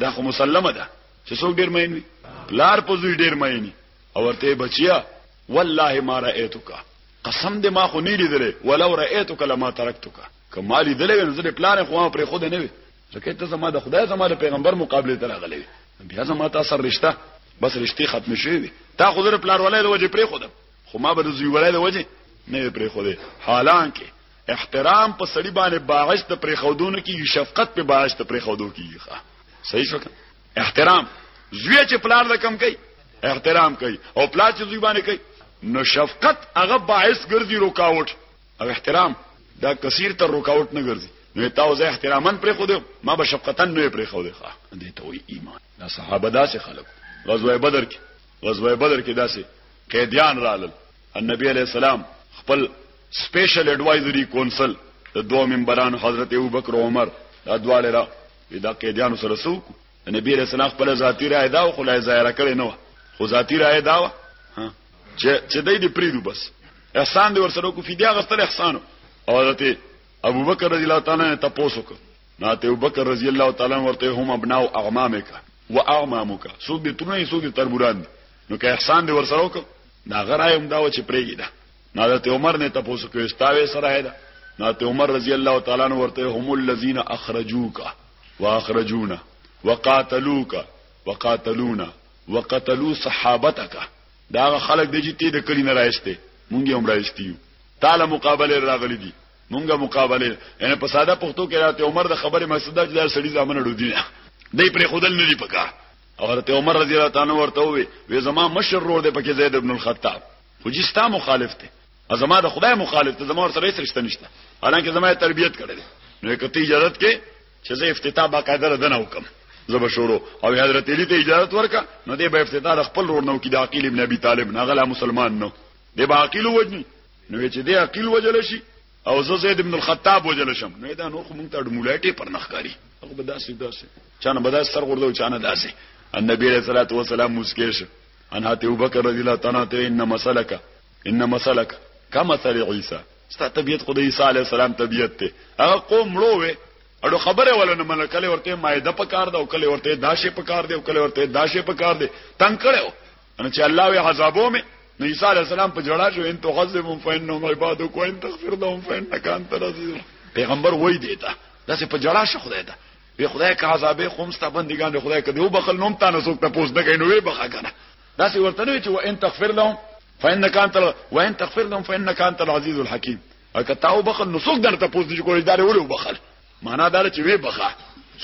دا خو مسلمه ده چې څوک ډیر مین وی پلار په زوی ډیر مینی او ورته بچیا والله ما رأيتک قسم دې ما خو نه لیدلې ولو رأيتک لما ترکتک کما لیدلې نو زه پلان خو ما پر خود نه وي ځکه ته زما د خدای زما د پیغمبر مقابله ته راغلې بیا زما ته اثر رشتہ بس رشتي ختم شوی دي تا خو زره پلار ولای د وجه پرې خو ده خو ما به د زوی ولای د وجه نه پرې خو ده حالانکه احترام په سړی باندې باعث د پرې خودونو کې شفقت په باعث د پرې خودو کیږي صحیح شو احترام زوی چې پلار د کم کوي احترام کوي او پلار چې زوی باندې کوي نو شفقت هغه باعث ګرځي رکاوټ او احترام دا کثیر تر رکاوټ نه ګرځي نو تاسو زه احترامن پرې خو دې ما به شفقتن نه پرې خو دې ښه دې ته وي ایمان دا صحابه داسې خلک غزوه بدر کې غزوه بدر کې داسې قیدیان رالل النبي عليه السلام خپل سپیشل اډوایزری کونسل د دوه منبران حضرت ابوبکر عمر دا دواړه را دا قیدیانو سره څوک نبی رسول الله خپل ذاتی رائے دا او خلای ظاهر کړي نو خو ذاتی رائے دا و چې چې دای دې پریدو بس احسان دې ورسره کو فدیه غستل احسان او حضرت ابو بکر رضی الله تعالی عنہ تاسو کو ناته ابو بکر رضی الله تعالی عنہ ورته هم ابنا او اعمامک و اعمامک سو دې ترونه سو دې تربوران نو که احسان دې ورسره کو دا غرایم دا و چې پریږي دا حضرت عمر نه تاسو کې استاوې سره ده حضرت عمر رضی الله تعالی عنہ ورته هم الذين اخرجوك واخرجونا وقاتلوك وقاتلونا وقتلوا صحابتك دا خلک د جتی د کلی نه راځته مونږ هم راځتیو تعالی مقابله راغلي دي مونږه مقابله ان په ساده پښتو کې راته عمر د خبره مقصد دا چې سړي ځامن ډو دي دی پر خودل نه دی پکا حضرت عمر رضی الله تعالی ورته وی زما مشر رور دی پکې زید ابن الخطاب خو جی ستا مخالف ته زما د خدای مخالف ته زما سره هیڅ رشته نشته حالانکه زما تربیت کړل نو کته اجازه کې چې زه افتتاح باقاعده دنه وکم زب شروع او حضرت علی ته اجازه ورکا نو دی به افتتاح خپل رور نو کې د عقیل ابن ابي طالب نه غلا مسلمان نو دی به عقیل وجني نو چې دی عقیل وجل شي او زه زید ابن الخطاب وجل شم نو دا نور خو مونږ ته ډمولایټي پر نخکاری او بداسې داسې چانه بداس سر غردو چانه داسې النبي رسول الله والسلام مسکیش ان هاتي ابوبکر رضی الله تعالی عنہ ان مسلک ان مسلک کما تر عیسی ستا طبیعت خدای عیسی علی السلام طبیعت ته هغه قوم مړو وې اړو خبره ولا نه منل کله ورته مایده پکار دا او کله ورته داشه پکار دی او کله ورته داشه پکار دی تنگ کړو ان چې الله وی عذابو مې نو عیسی علی السلام په جړا شو ان تعذبهم فانهم عبادك وان تغفر لهم فانك انت العزيز پیغمبر وای دیتا داسې په جړا شو خدای ته به خدای کا عذابې قوم ستا بندګان خدای کدی او بخل نوم تا نه څوک ته پوس نه کوي نو وی بخا کنه دا سی ورته نه چې و ان تغفر لهم فانك انت و ان تغفر لهم فانك انت العزيز الحكيم اګه تا او بخل نو څوک درته پوس دي کوی دا له بخل معنا دا چې وی بخا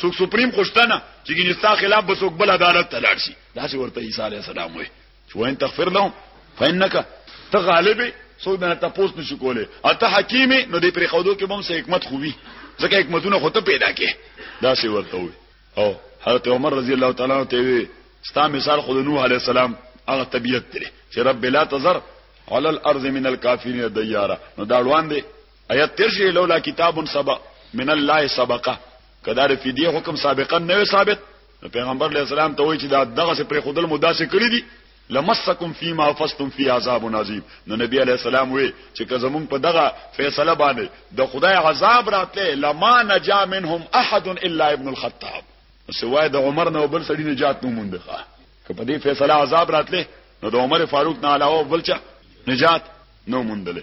څوک سپریم خوشتنه چې ګینستا خلاف به څوک بل عدالت تلاړ شي دا سی ورته عیسی علی السلام وی چې وان تغفر لهم فإنك ته غالب سو دنه تاسو نشو کوله اته حکیم نو دې پر خودو کې بم سه حکمت خوبي ځکه حکمتونه خو ته پیدا کې دا سی ورته وي او حضرت عمر رضی الله تعالی عنہ ته وي ستا مثال خود نوح علی السلام هغه طبیعت دی چې رب لا تزر على الارض من الكافرين ديارا نو دا روان دي ايات ترشي لولا کتاب سبق من الله سبقه کدار فدیه حکم سابقا نه ثابت نو پیغمبر علیه السلام ته وایي چې دا دغه څه پرې خودل مو داسې کړی دي لمسکم فيما فستم في عذاب عظیم نو نبی علیہ السلام وی چې که زمون په دغه فیصله باندې د خدای عذاب راته لما نجا منهم احد الا ابن الخطاب سوای د عمر نه بل سړي نجات نه مونږه که په دې فیصله عذاب راته نو د عمر فاروق نه علاوه بل چا نجات نه مونږه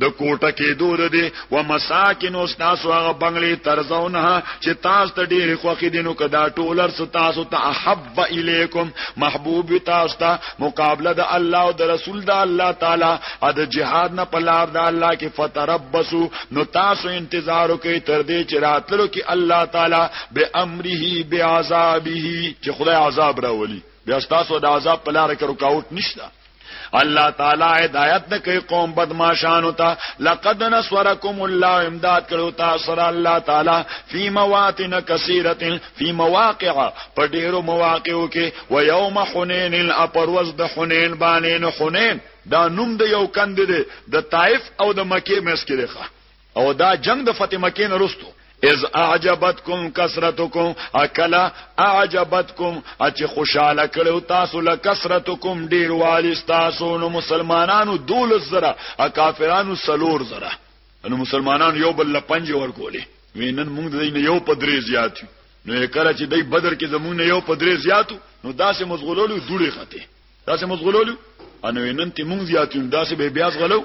د کوټه کې دود دي و مساکن او تاسو هغه بنگلې ترزونه چې تاسو ته ډېر خوخي دي نو کدا ټولر تاسو ته احب الیکم محبوب تاسو ته مقابله د الله او د رسول د الله تعالی ا د جهاد نه پلار د الله کې فتربسو نو تاسو انتظار وکړئ تر دې چې راتلو کې الله تعالی به امره به عذابه چې خدای عذاب راولي بیا تاسو د عذاب پلار کې رکاوټ نشته الله تعالی هدایت د کوي قوم بدمعشانو ته لقد نصرکم الله امداد کړو تاسو را الله تعالی فی مواطن کثیره فی مواقع په ډیرو مواقعو کې و یوم حنین الاپروز د حنین باندې حنین دا نوم د یو کند دی د طائف او د مکه مس کې دی او دا جنگ د فتح مکه نه رستو از اعجبتکم کثرتکم اکلا اعجبتکم اچ خوشاله کړو تاسو له کثرتکم ډیر والی تاسو نو مسلمانانو دول زره ا کافرانو سلور زره نو مسلمانانو یو بل پنځ ور کولې وینن موږ د دین یو پدری زیات نو کله چې دای بدر کې زمونږ یو پدری زیاتو نو داسې مزغولولو دوړي خته داسې مزغولولو انو وینن ته موږ زیاتو داسې به بیا زغلو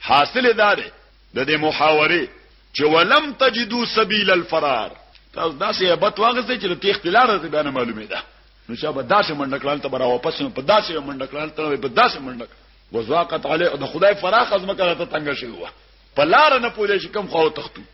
حاصل دا دی د دې محاورې چې ولم تجدو سبیل الفرار تاسو داسې هبت واغسته چې د تیخ تلار ته بیان معلومه ده نو چې به داسې منډه کړل ته برا واپس په داسې منډه کړل ته په داسې منډه وزاقت علی د خدای فراخ از مکه ته تنگ شي هوا په لار نه پوهې شي کم خو تختو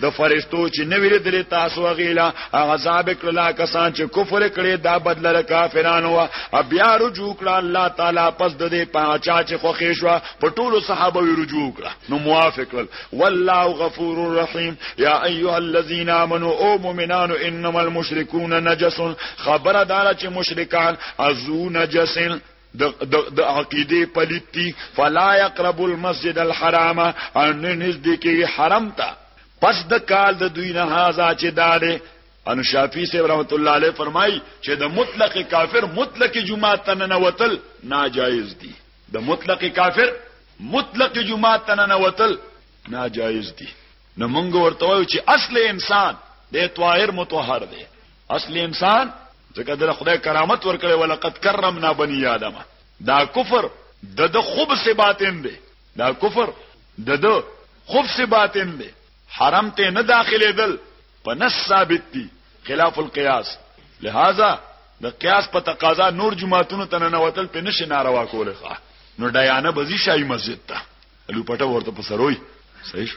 د فرشتو چې نوی لیدلې تاسو غیلا هغه عذاب کړلا کسان چې کفر کړي دا بدلل کافرانو او بیا رجوع کړه الله تعالی پس د دې پاچا چې خوښې شو په ټولو صحابه وی رجوع کړه نو موافق کړل والله غفور الرحیم یا ایها الذین آمنوا او مؤمنان انما المشركون نجس خبردار چې مشرکان ازو نجسن د د د عقیده پلیت دي فلا يقرب المسجد الحرام ان نزدې کې حرم ته پس د کال د دوی نه هاذا چې داله ان شافعي صاحب رحمت الله علیه فرمای چې د مطلق کافر مطلق جمعه تننوتل ناجایز دي د مطلق کافر مطلق جمعه تننوتل ناجایز دي نو مونږ ورته وایو چې اصل انسان د طاهر متطهر دی اصلي انسان ځکه د خدای کرامت ورکړي ولقد کرمنا بني ادم دا کفر د د خوب سه باطن دی دا کفر د د خوب سه باطن دی حرم ته نه داخله دل په نس ثابت دی خلاف القياس لہذا د قیاس په تقاضا نور جماعتونو ته نه وتل په نشه ناروا کوله نو ډیانه بزی شای مسجد ته الو پټه ورته پسروي صحیح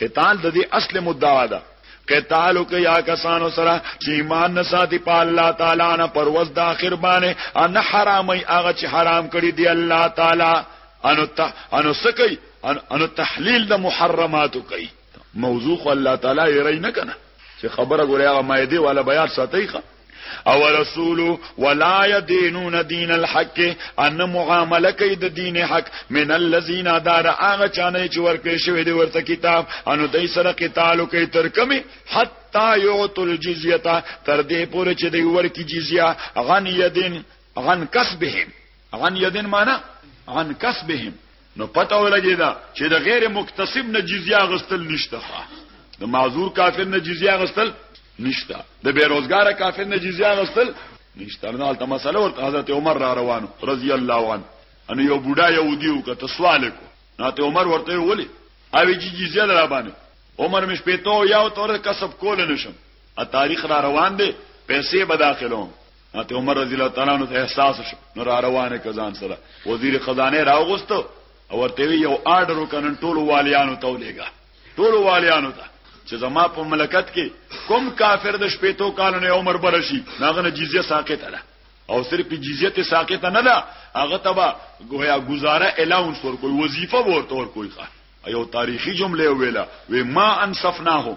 قتال د دې اصل مدعا ده قتالو کې یا کسانو سره چې ایمان نه ساتي په الله تعالی نه پروز د اخر باندې ان حرامي هغه چې حرام کړی دی الله تعالی انو ته انو سکی انو تحلیل د محرماتو کوي موضوع الله تعالی یې رې نه کنه چې خبره ګوریا مایده والا بیان ساتي ښه او رسول ولا يدينون دين الحق ان معامله کوي د دین حق من الذين دار هغه چانه چې ورکړي شوی دی ورته کتاب انو دای سره قتال کوي تر کمی حتا يعطوا الجزيه تر دې پورې چې دی ورکی جزيه غن يدين غن کسبهم غن يدين معنا غن کسبهم نو پته ولګی دا چې د غیر مکتسب نه جزیه غستل نشته د معذور کافر نه جزیه غستل نشته د بیروزګار کافر نه جزیه غستل نشته نه البته مسله ورته حضرت عمر را روانو رضی الله عنه ان یو بوډا یو دیو کته سوال کو نه ته عمر ورته ولی او جی جزیه را باندې عمر مش پېتو یو تور کسب کول نشم ا تاریخ را روان دی پیسې به داخلوم حضرت عمر رضی الله تعالی عنہ احساس شو نو را روانه کزان سره وزیر خزانه راغوستو او ورته یو آرډر وکنن ټول والیانو ته ولېګا ټول والیانو ته چې زما په مملکت کې کوم کافر د شپېتو کالونو عمر برشي ناغه جزیه ساقطه ده او صرف جزیه ته ساقطه نه ده هغه تبا گویا گزاره الاونس ور کوئی وظیفه ورته ور کوئی ښه ایو تاریخی جمله ویلا و ما انصفناه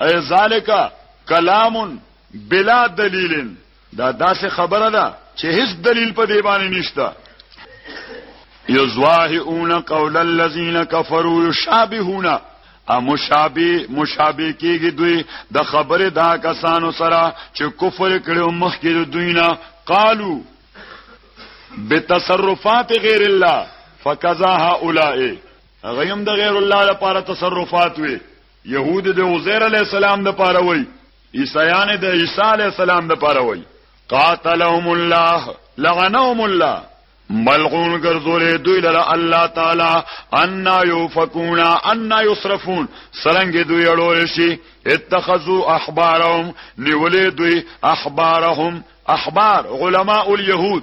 ای ذالک کلام بلا دلیل دا داسې خبره ده چې هیڅ دلیل په دی باندې نشته یزواهون قول الذین کفروا یشابهون ا مشابه مشابه کیږي دوی د خبره دا کسانو سره چې کفر کړو مخکې دوی نه قالو بتصرفات غیر الله فکذا هؤلاء غیم د غیر الله لپاره تصرفات وي یهود د عزیر علی السلام د پاره وای عیسایان د عیسی علی السلام د پاره وای قاتلهم الله لعنهم الله ملغون ګرځولې دوی لره الله تعالی ان یوفکون ان یصرفون سرنګ دوی اړول شي اتخذوا احبارهم نیولې دوی احبارهم احبار علماء اليهود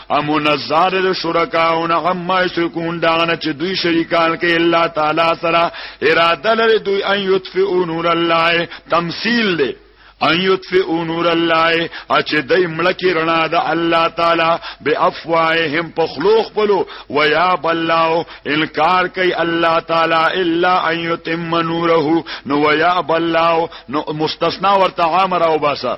امو نزار د شرکاون عما یشرکون داغنه چې دوی شریکان کې الله تعالی سره اراده لري دوی ان یطفئوا نور الله تمثيل دی ان یطفئوا نور الله اچ دای ملکی رڼا د الله تعالی به افواهم په خلوخ پلو و یا بلاو انکار کوي الله تعالی الا ان یتم نوره نو و یا بلاو نو مستثنا ورته عامر او باسا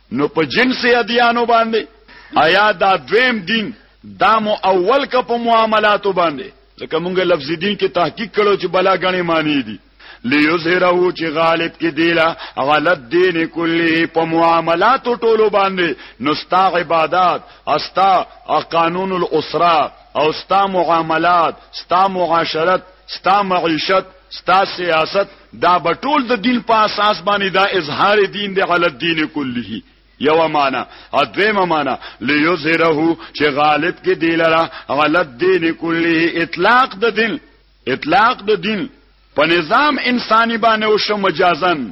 نو په جنس ادیانو باندې آیا دا دویم دین دا مو اول کا په معاملاتو باندې ځکه مونږ لفظ دین کې تحقیق کړو چې بلا غنې معنی دي ليظهره چې غالب کې دیلا غلط دین کلی په معاملات ټولو باندې نو ستا عبادت استا قانون الاسره او ستا معاملات ستا معاشرت ستا معیشت ستا سیاست دا بټول د دین په اساس باندې دا اظهار دین دی غلط دین کله یو معنا او دویمه معنا لیظهره چې غالب کې دی لره غلط دین کله اطلاق د دین اطلاق د دین په نظام انساني باندې او شو مجازن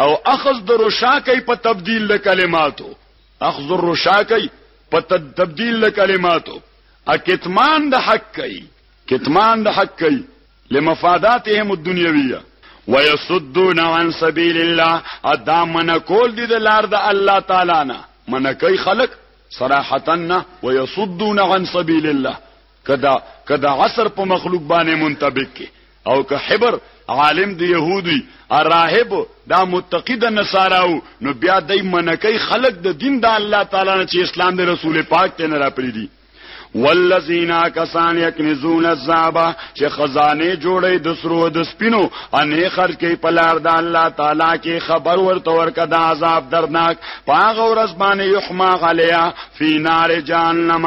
او اخذ د رشاکی په تبديل د کلماتو اخذ الرشاکی په تبديل د کلماتو اکتمان د حق کوي کتمان د حق کوي لمفاداتهم الدنيويه ويصدون عن سبيل الله ادا من کول دي د لار د الله تعالی نه من کوي خلق صراحتنا ويصدون عن سبيل الله کدا کدا عصر په مخلوق باندې منطبق کې او که حبر عالم د يهودي راهب دا متقي د نصاراو نو بیا دای منکې خلق د دین د الله تعالی نه چې اسلام د رسول پاک ته نه راپری دي والذین کسان یکنزون الذهب چې خزانه جوړي د سرو د سپینو انې خرج کوي په لار د الله تعالی کې خبر ورته ورکه د عذاب درناک پاغه ورځ باندې یحما غلیا فی نار جهنم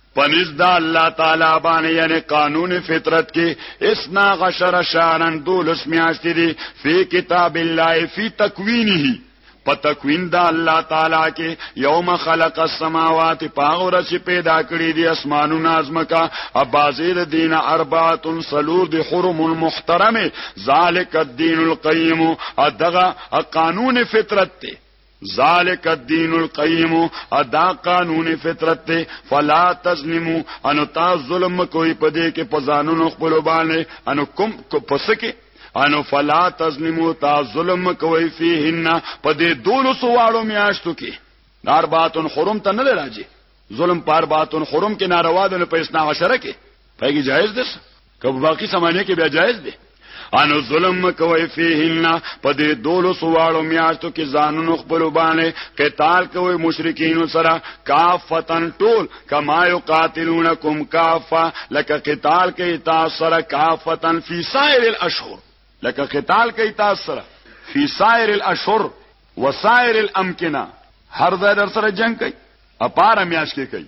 پنځ د الله تعالی باندې یعنی قانون فطرت کې اسنا غشر شهرن دولس میاشتې دي فی کتاب الله فی تکوینه په تکوین د الله تعالی کې یوم خلق السماوات پاغور چې پیدا کړی دي اسمانونه ازمکا ابازیر دین اربعه سلور دی حرم المحترم ذالک الدین القیم ادغه قانون فطرت ته ذالک الدین القیم ادا قانون فطرت ته فلا تظلمو انو تا ظلم کوئی پدې کې پزانونو خپل باندې انو کوم کو پسکه انو فلا تظلمو تا ظلم کوئی فیهن پدې دولو سوالو میاشتو کې نار باتون حرم ته نه راځي ظلم پار باتون حرم کې ناروا ده په اسنا عشره کې پېږي جایز ده که باقی سمانه کې بیا جایز دی انو ظلم مکوي فيهن په دې دولو سوالو میاشتو کې ځانونو خپل باندې قتال کوي مشرکین سره کافتن ټول کما یقاتلونکم کافا لکه قتال کوي تاسو سره کافتن فی سائر الاشهر لکه قتال کوي تاسو سره فی سائر الاشهر وسائر الامکنه هر ځای در سره جنگ کوي اپاره میاش کې کوي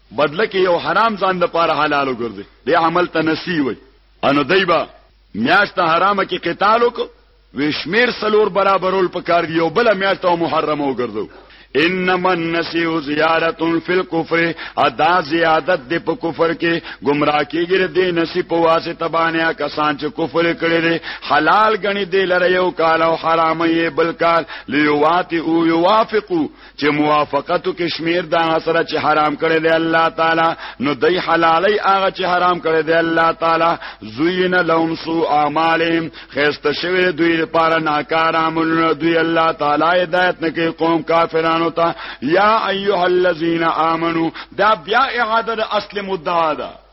بدله کې یو حرام ځان د پاره حلال وګرځي دی عمل ته نسی وي انو دایبا میاشت حرامه کې قتال وک وشمیر سلور برابرول پکار دی او بل میاشت او محرم وګرځو انما النسیو زیارت فی الكفر ادا زیادت دی په کفر کې گمراه کیږي دی نسی په واسطه باندې کسان چې کفر کړي دي حلال غني دی لره یو کال او حرام یې بل کال لیواتی او یوافقو چې موافقتو کې شمیر دا سره چې حرام کړی دی الله تعالی نو دای حلالي هغه چې حرام کړی دی الله تعالی زوین لهم سوء اعمالهم خسته شوی دوی لپاره ناکار عملونه دوی الله تعالی هدایت نه کوي قوم کافرانو ته یا ایها الذین آمنو دا بیا اعاده اصل مدعا ده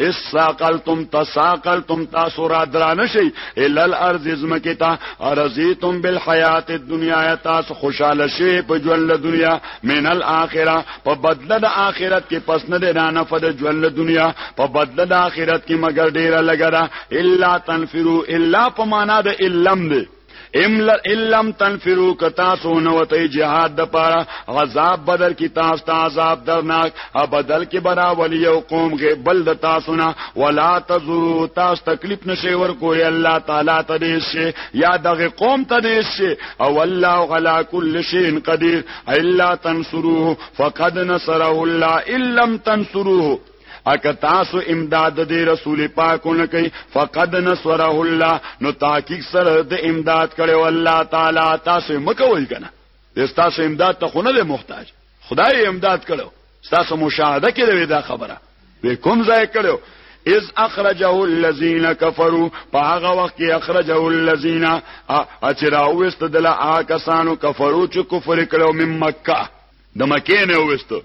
اساقلتم تساقلتم تاسو را درانه شي ال الارض زمکتا ارزیتم بالحیات الدنیا تاسو خوشاله شي په ژوند دنیا من الاخره په بدله د اخرت کې پس نه نه نفد ژوند دنیا په بدله د اخرت کې مگر ډیره لګرا الا تنفروا الا په معنا د علم دی ام لم تنفرو ک تاسو نه وته جهاد د پاره عذاب بدل کی تاسو ته عذاب درناک ا بدل کی برا ولی او قوم غه بل د تاسو نه ولا تزرو تاسو تکلیف نشي ور کوی الله تعالی ته دې شي یا دغه قوم ته دې شي او الله علی کل شیء قدیر الا تنصروه فقد نصره الله ان لم تنصروه اکه تاسو امداد د رسول پاک نه کوي فقد نصره الله نو تحقیق سره د امداد کړو الله تعالی تاسو مکوئ کنه تاسو امداد ته خو نه محتاج خدای امداد کړو تاسو مشاهده کړئ دا خبره به کوم ځای کړو اذ اخرجه الذين كفروا پاغه وخت کې اخرجه الذين اچراوست دل آکسانو کفرو چې کفر کړو مم مکه د مکې نه وستو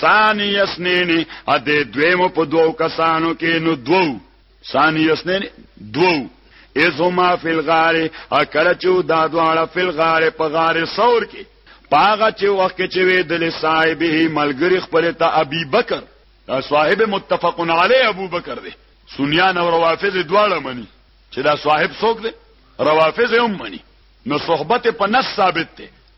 ثانی اسنین ا دې دویمو په دوو کسانو کې نو دوو ثانی اسنین دوو ازما فی الغار اکل چو دا دواړه فی الغار په غار ثور کې پاغه چې وخت کې چې وې د صاحبې ملګری خپل ته ابي بکر صاحب متفق علی ابو بکر دی سنیان او روافض دواړه مني چې دا صاحب څوک دی روافض هم مني نو صحبت په نس ثابت دی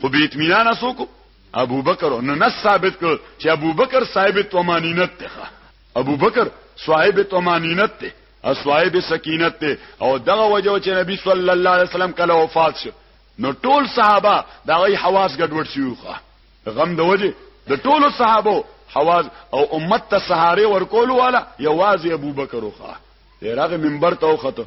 خو به اطمینان اسو کو ابو بکر نو نه ثابت کړ چې ابو بکر صاحب تومانینت ته ابو بکر صاحب تومانینت ته او صاحب سکینت ته او دغه وجه چې نبی صلی الله علیه وسلم کله وفات شو نو ټول صحابه دا غي حواس ګډوډ شيوخه غم د وجه د ټولو صحابه حواس او امت ته سهاره ورکول والا یوازې ابو بکر وخه دغه منبر ته وخته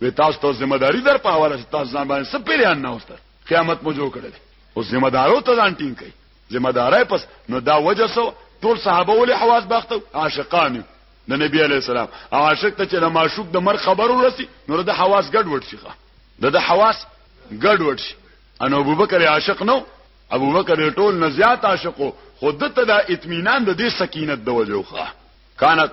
وی تاسو ته ذمہ داری در په حواله چې تاسو ځان باندې څه پیران نه وستر قیامت مو جوړ کړل او ذمہ دارو ته ځان ټینګ کړئ ذمہ دارای پس نو دا وجه سو ټول صحابه ولې حواس باخته عاشقان د نبی علی السلام عاشق ته چې د معشوق د مر خبر ورسی نو د حواس ګډ وډ شي د د حواس ګډ وډ شي ان ابو بکر عاشق نو ابو بکر ټول نه زیات عاشقو خود ته د اطمینان د دې سکینت د وجوخه کانت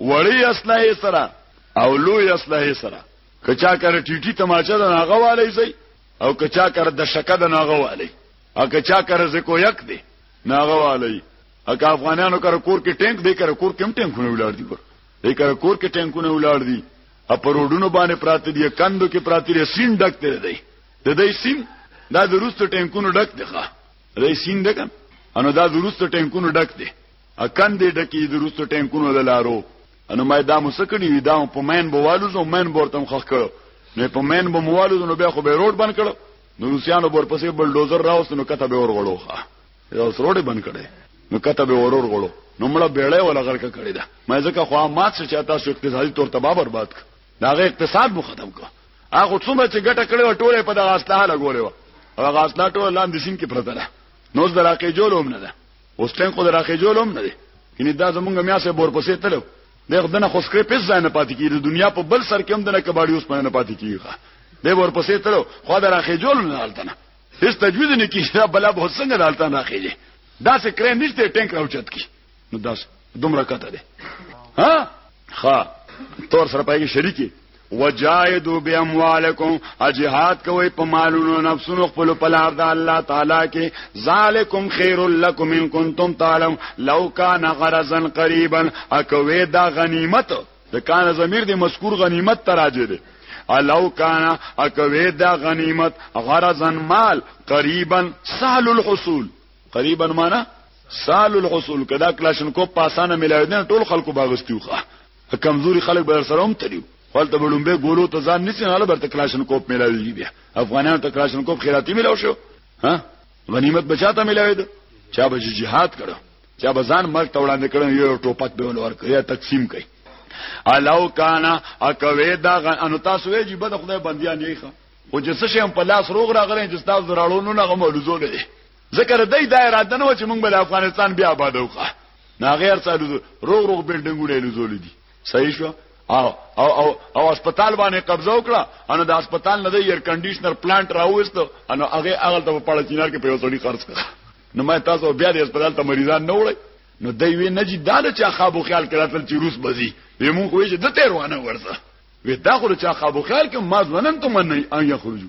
وړي اسلحه سره او لوی اسلحه سره کچا کر ټیټی تماچه د ناغه والی زی او کچا کر د شکه د ناغه والی او کچا کر زکو یک دی ناغه والی اګه افغانانو کر کور کې ټانک دی کر کور کې ټانکونه ولار دي ګور دی کر کور کې ټانکونه ولار دي په روډونو باندې پراته دي کندو کې پراته دي سین ډک دی دی د دې سین دا د روستو ټانکونو ډک دی ښا د دې سین ډک انو دا د روستو ټانکونو ډک دی اکن دې ډکی د روسو ټانکونو د لارو انو ما دا مو سکړی وی دا په مین بوالو زو مین بورتم خخ کړو نو په مین بو موالو زو نو به خو به روډ بند کړو نو روسیانو بور پسې بلډوزر راوست نو کته به ور غړو ها یو سروډ بند کړي نو کته به ورور غړو نو مړه بیړې ولا غرکه کړی دا ما ځکه خو مات څه چاته سو اقتصادي تور تباہ برباد ک داغه اقتصاد مو ختم ک هغه څومره چې ګټه کړو ټوله په دغه اصله لګولې و هغه اصله ټوله لاندې سین کې پرته ده نو زراقې جوړوم نه ده اوس ټینګ خو دراخې جوړ هم نه دی یعنی دا زمونږ میا سه بور پسې تلو دغه دنه خو سکرې پس ځای نه پاتې کیږي دنیا په بل سر کې هم دنه کباړي اوس نه پاتې کیږي دی ور پسې تلو خو دا راخې جوړ نه حالت نه هیڅ تجوید نه کیږي دا بلا به څنګه د حالت نه راخېږي دا سکرې نشته ټینک راوچت کی نو دا دومره کته دی ها خا تور سره پای کې شریکي وجاهدوا باموالکم اجهاد کوي په مالونو نفسونو خپل په لار د الله تعالی کې ذالکم خیر لکم ان کنتم تعلم لو کان غرزا قریبا اکوي دا غنیمت د کان ضمیر د مذکور غنیمت تراجه دي الو کان اکوي دا غنیمت غرزا مال قریبا سهل الحصول قریبا معنا سال الحصول کدا کلاشن کو پاسانه ملاوي نه ټول خلکو باغستیو ښه کمزوري خلک به سره هم تریو ولته بلومبه ګولو ته ځان نسی نه لبرته کلاشن کو ملاوي بیا افغانانو ته کلاشن کو خیراتی ملاو شو ها غنیمت بچاته ملاوي ده چا به جهاد کړو چا به ځان مرګ ته وړاندې کړو یو ټوپک به ولور کړ یا تقسیم کړي الاو کانا اکوي دا ان تاسو وی جی بد خدای بنديان یې ښه خو چې څه شي هم په لاس روغ راغلی چې تاسو دراړو نه غو مولوزو نه ځکه د دې دا اراده نه و چې موږ به افغانستان بیا آباد وکړو نه غیر څه روغ روغ بلډینګونه لزول دي صحیح شو او او او او هسپتال باندې قبضه وکړه ان د هسپتال نه د ایر کنډیشنر پلانټ راوست ان هغه هغه ته په پړچینار کې په وسړي خرڅ کړ نو ما تاسو بیا د هسپتال ته مریضان نه وړي نو دوی وی نه جی دا د چا خواب خیال کړاتل چې روس بزي به مونږ وې چې د تیروانه ورځه وی دا خو د چا خواب خیال کې ما ځنن ته من نه ان یخرجو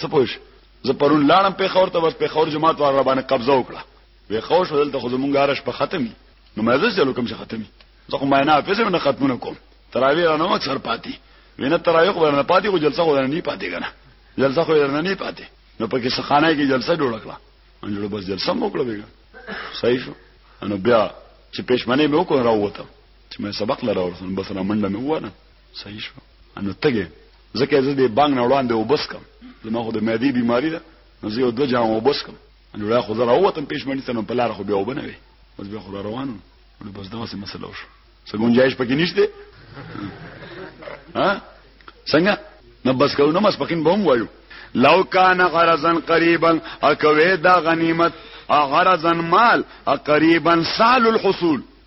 څه پوه شو زه پرون لاړم پېښور ته بس پېښور جماعت واره باندې قبضه وکړه وې خو شو دلته خو زمونږ عرش په ختمي نو مې زه چلو کوم چې ختمي زه خو معنا په څه نه ختمونه کوم تراوی را نو اکثر پاتې وینه تراوی خو نه پاتې خو جلسه خو نه پاتې کنه جلسه خو نه نه پاتې نو پکې سخانه کې جلسه جوړ کړه ان جوړ بس جلسه مو کړو بیګا صحیح شو نو بیا چې پښمنه مې وکړ راووتم چې مې سبق لراوړم بس را منډه مې وانه صحیح شو نو تګه ځکه زه د بانګ نه وړاندې وبس کوم زما خو د معدې بیماری ده نو زه یو دوه جام وبس کوم نو لا خو زه راووتم پیش باندې ته نو په لار خو بیا وبنه وي بس بیا خو روانو نو بس دغسې مسله وشو څه ګنجایش پکې نشته ها څنګه نو بس کوو نو مسپقین به هم وایو لو کان غرضا قریبا اکوې دا غنیمت غرضا مال قریبا سال الحصول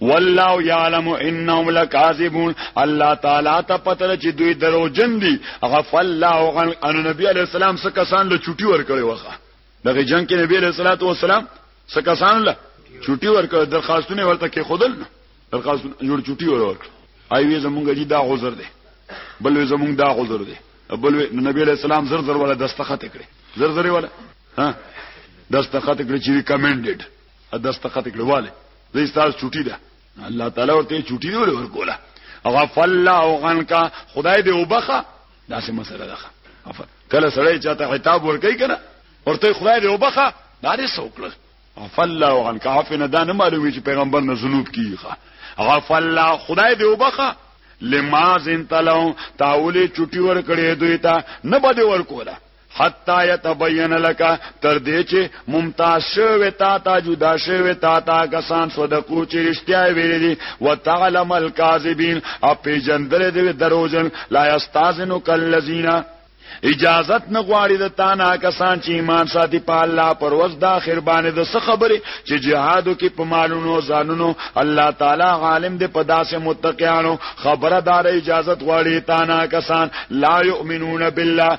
والله يعلم انهم لكاذبون الله تعالی ته پته چې دوی درو جن دي غفل الله عن النبي عليه السلام څخه کسان له چټي ور کړی وخه دغه جنگ کې نبی عليه الصلاه والسلام څخه کسان له چټي ور کړ درخواستونه ورته کې خودل درخواست جوړ چټي ور ور ایوي زمونږ دي دا عذر دي بل زمونږ دا عذر دي بل نبی عليه السلام زر زر ولا دستخط کړي زر زر ولا ها دستخط کړي چې ریکمندډ دستخط کړه والي زه ستاسو چټي ده الله تعالی ورته چټي دی ورکوله غفل الله عنك خدای دې وبخه دا څه مسله ده عفوا کله سړی چاته عتاب ورکړي کنه ورته خدای دې وبخه دا دې سوکړه عفل الله عنك عفنا دا نه معلومي چې پیغمبر نه ذنوب کیږي عفل الله خدای دې وبخه لما زنتلو تاولی چټي ور کړې دوی ته نه بده ور کوله حتا یتبین لک تر دې چې ممتاز شوه تا تا جدا شوه تا تا کسان صدقو چې رښتیا ویلي دي وتعلم الکاذبین او پیجندل دې دروژن لا یستاذنو کلذین اجازت نه غواړي د تانا کسان چې ایمان ساتي په الله پر وز د اخر باندې د څه خبره چې جهادو کې په مالونو ځانونو الله تعالی عالم دې په داسې متقینو خبره دار اجازت غواړي تانا کسان لا یؤمنون بالله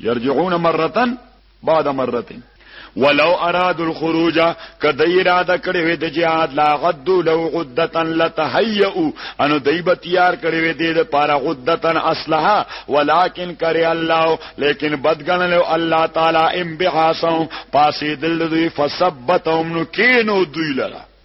يرجعون مرتا بعد مرتين ولو اراد الخروج کدی اراده کړی وې د جهاد لا غد لو عدتن لتهيئوا انو دای به تیار کړی وې د لپاره عدتن اصلها ولکن کری الله لیکن بدګنل الله تعالی ام بحاسو پاسې دل دوی فثبتهم نو کینو دوی لره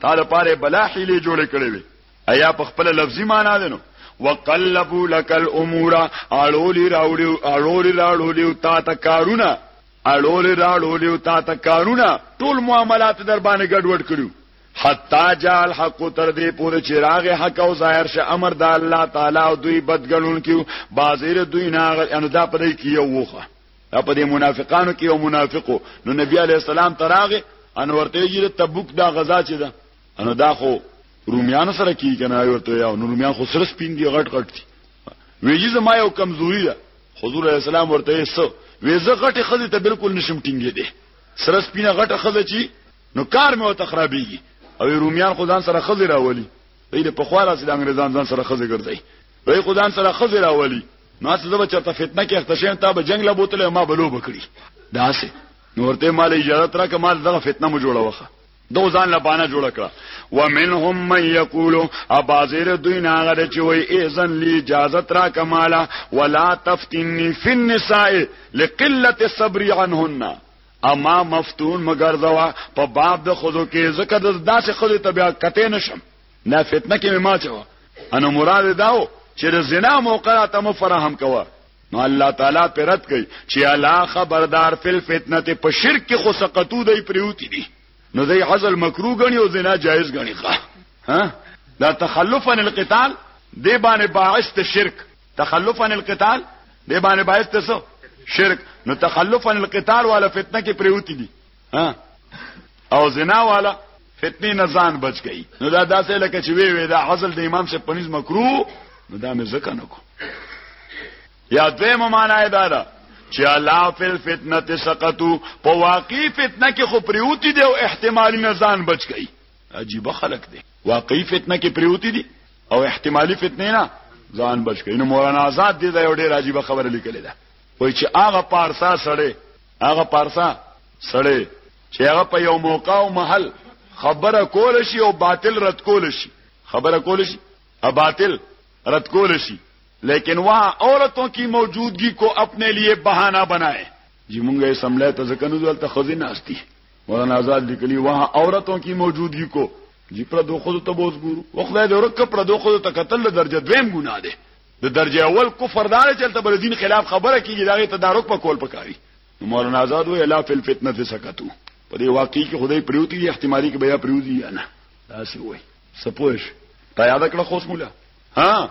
تا لپاره بلا حیلې جوړې کړې وي ایا په خپل لفظي معنا ده نو وقلبو لك الامور اړولي راوړي اړولي راوړي تا ته کارونه اړولي راوړي تا ته کارونه ټول معاملات در باندې ګډوډ کړو حتا جال حق تر دې پورې چې راغه حق او ظاهر شه امر د الله تعالی او دوی بدګلون کیو بازیر دوی نه ان دا پدې کیو وخه دا په دې منافقانو کې یو منافقو نو نبی علی السلام تراغه ان ورته یې تبوک دا غزا چې ده انو دا خو رومیانو سره کی کنه ورته یو نو رومیان خو سره سپین دی غټ غټ دي ویجی زما یو کمزوري ده حضور اسلام ورته یې سو ویزه غټه خزه ته بالکل نشم ټینګې دي سره سپینه غټه خزه چی نو کار مې وته خرابېږي او رومیان خو ځان سره خزه راولي دی له پخوا راځي د انګريزان ځان سره خزه ګرځي وای خو ځان سره خزه راولي نو څه زما چرته فتنه کې اختشام تا به جنگ لا بوتله ما بلو بکړي دا سه نورته مال اجازه تر که مال دغه فتنه مو جوړه وخه دو ځان لا باندې جوړ کړه ومنهم من یقول ابازیر دوی ناغه چې وای اذن لی اجازه را کمالا ولا تفتنی فی النساء لقله صبر عنهن اما مفتون مگر دوا په باب د خودو کې زکه د داسې خودي تبیا کته نشم نه فتنه کې ما چوا انا مراد داو چې د زنا موقع ته مفرهم کوا نو الله تعالی پر رد کوي چې الا خبردار فل فتنه ته په شرک کې خو سقطو دی پریوتی دي نو دی حزل مکروه غني او زنا جایز غني ښه ها دا تخلفا القتال دی باندې باعث ته شرک تخلف عن القتال به باندې باعث تاسو شرک نو تخلف عن القتال والا فتنه کې پریوتی دي ها او زنا والا فتنه نه ځان بچ گئی نو دا داسې لکه چې وی وی دا حاصل د امام سے پنځ مکروه نو دا مې زکه نکو یا دویم معنی دا ده چې الله فل فتنه سقطو په واقعي فتنه کې خو پریوتی دی او احتمالي نه ځان بچ گئی عجیب خلق دی واقعي فتنه کې پریوتی دي او احتمالي فتنه نه ځان بچ کین مولانا آزاد دی دا یو ډیر عجیب خبره لیکلې ده وای چې هغه پارسا سړی هغه پارسا سړی چې هغه په یو موقع او محل خبره کول شي او باطل رد کول شي خبره کول شي او باطل رد کول شي لیکن وہاں عورتوں کی موجودگی کو اپنے لیے بہانہ بنائے جی مونږه سملای ته ځکنو دلته خزینه استي مولانا آزاد لیکلی وها عورتوں کی موجودگی کو جی پر دو خود ته بوز ګورو او خدای دې ورکه پر دو خود ته قتل له درجه دویم ګناه ده د درجه اول کفر دار چلته بل دین خلاف خبره کیږي دا تدارک په کول پکاري مولانا آزاد وی الا فی الفتنه سکتو په دې واقعي کې خدای پریوتی احتمالي کې بیا پریوتی یا نه دا څه وای سپوش تا یاد کړه خوش مولا ها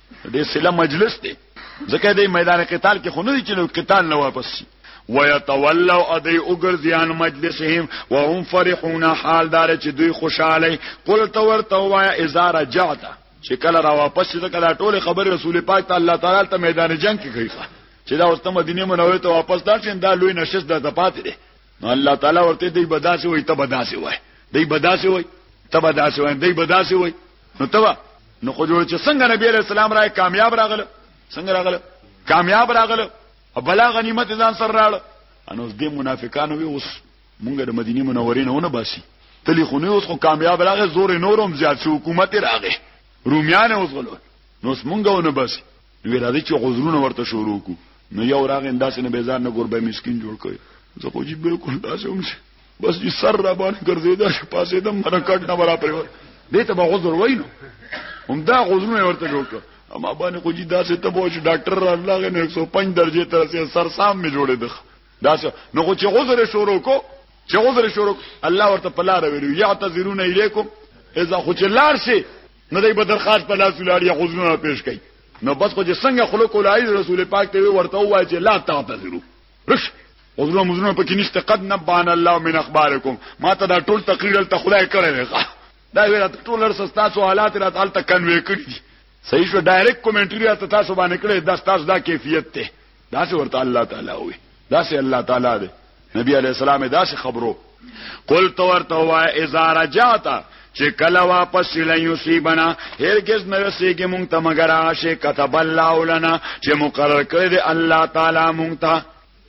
دې سله مجلس دی ځکه دې میدان قتال کې خو نه دي چې نو قتال نه واپس شي ويتولوا ادي اوګرزيان مجلسهم وهم فرحون حال دار چې دوی خوشاله قل تورته وایا اذا رجعت چې کله را واپس شې کله ټول خبر رسول پاک ته الله تعالی ته میدان جنگ کې کوي چې دا اوس ته مدینه منوره ته واپس دا چې دا لوی نشست د پاتې دي نو الله تعالی ورته دی بداسي وای ته بداسي وای دی بداسي وای ته بداسي وای دی بداسي وای نو ته نو خو جوړ چې څنګه نبی عليه السلام راي کامیاب راغله څنګه راغله کامیاب راغله بلا غنیمت ځان سره راړ انو دې منافقانو وی اوس مونږ د مدینه منورې نه ونه باسي تلی خو نه اوس خو کامیاب راغې زور نورم زیات شو حکومت راغې رومیان اوس غلو نو اوس مونږ ونه باسي نو راځي چې غزرونه ورته شروع کو نو یو راغین داسې نه بیزار نه ګور به مسكين جوړ کړي زه خو جی بالکل داسې هم شي بس جی سر را باندې ګرځیدا چې پاسې دم مرکټ نه برا پرې دې ته به غزر وینو هم دا غزرونه ورته جوړ کړ اما باندې خو جی داسې ته بوج ډاکټر را لاغې نه 105 درجه تر سه سر سام می جوړې دخ داسې نو خو چې غزر شروع کو چې غزر شروع الله ورته پلار ویلو یعتذرون الیکم اذا خو چې لار شي نه دی بدرخاش په لاس ولاري غوزونه پیش کړي نو بس خو چې څنګه خلق ولای رسول پاک ته ورته وای چې لا تعتذرو رش غوزونه مزونه پکې نشته قد نبان الله من اخبارکم ما ته دا ټول تقریر ته خدای کړی دی دا ویل ټول هر تاسو حالات را تعال ته کنوي کړی صحیح شو ډایرکټ کمنټری ته تاسو باندې کړی دا تاسو دا کیفیت ته داسې ورته الله تعالی وي داسې الله تعالی دی نبی علی السلام داسې خبرو قل تو ورته وای اذا رجعت چې کله واپس لایو سی بنا هرگز نه رسیږي مونږ ته مگر عاشه كتب الله لنا چې مقرر کړی دی الله تعالی مونږ ته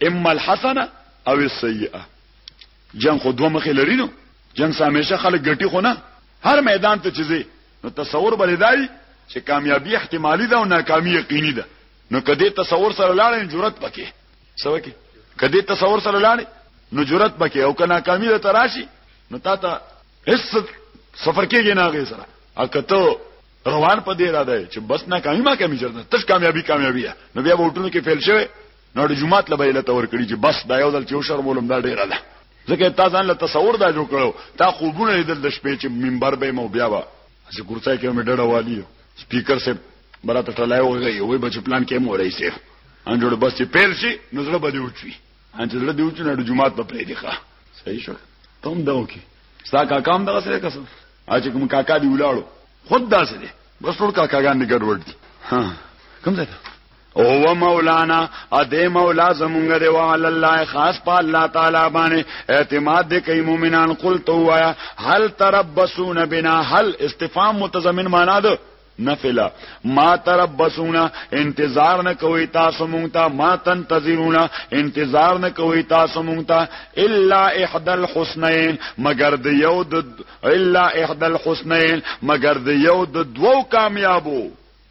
اما الحسنه او السيئه جنگ خو دوه مخې لري نو جنگ همیشه خلک ګټي خو نه هر میدان ته چیزي نو تصور بلې دی چې کامیابی احتمالي ده او ناکامي یقیني ده نو کدی تصور سره لاړې جرأت پکې سوکه کدی تصور سره لاړې نو جرأت پکې او کنا کمی د تراشی نو تا ته هیڅ سفر کېږي نه غي سره اکته روان په دې را ده چې بس نه کمی ما کمی چرته تش کامیابی کامیابی نو بیا وټونو کې فیل شوی نو د جمعات له بیله تور کړی چې بس دا یو ځل چې شر مولم دا ډیره ده ځکه تا ځان له تصور دا جوړ کړو تا خوبونه لیدل د شپې چې منبر به مو بیا وا اسی کورتای کې مې ډډه والی سپیکر سه براته ټلای وغی وای بچ پلان کې مو رئیس ان جوړ بس پیل شي نظر به دی وچی ان چې دی وچی نه د جمعات په پرې دی ښه صحیح شو تم دا وکي ستا کاکا هم دغه سره کسب اچ کوم کاکا دی ولاړو خود داسې دی بس ټول کاکاګان نه ګډوډ دي ها کوم ځای او هو مولانا ا دې مولا زمونږ دی وعلى الله خاص په الله تعالی باندې اعتماد دې کوي مؤمنان قلت وایا هل تربصون بنا هل استفهام متضمن معنا ده نفلا ما تربسونا انتظار نه کوي تاسو مونږ ته ما تنتظرونا انتظار نه کوي تاسو مونږ ته الا احد الحسنين مگر د یو د الا احد الحسنين مگر د یو د دوو کامیابو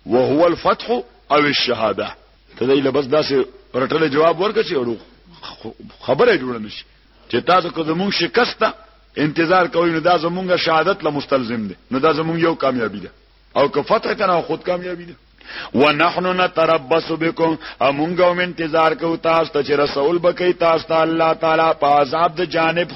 وهو الفتح او الشهاده ته دی لبس داسې رټل جواب ورکړي چې خبره جوړه نشي چې تاسو کو زمونږ شکست انتظار کوئ نو دا زمونږه شهادت له مستلزم دي نو دا زمونږ یو کامیابی ده او که فتح کنه خود کامیابی ده ونحن نتربص بكم امونږ هم انتظار کوو تاسو ته چې رسول بکې تاسو ته الله تعالی په عذاب د جانب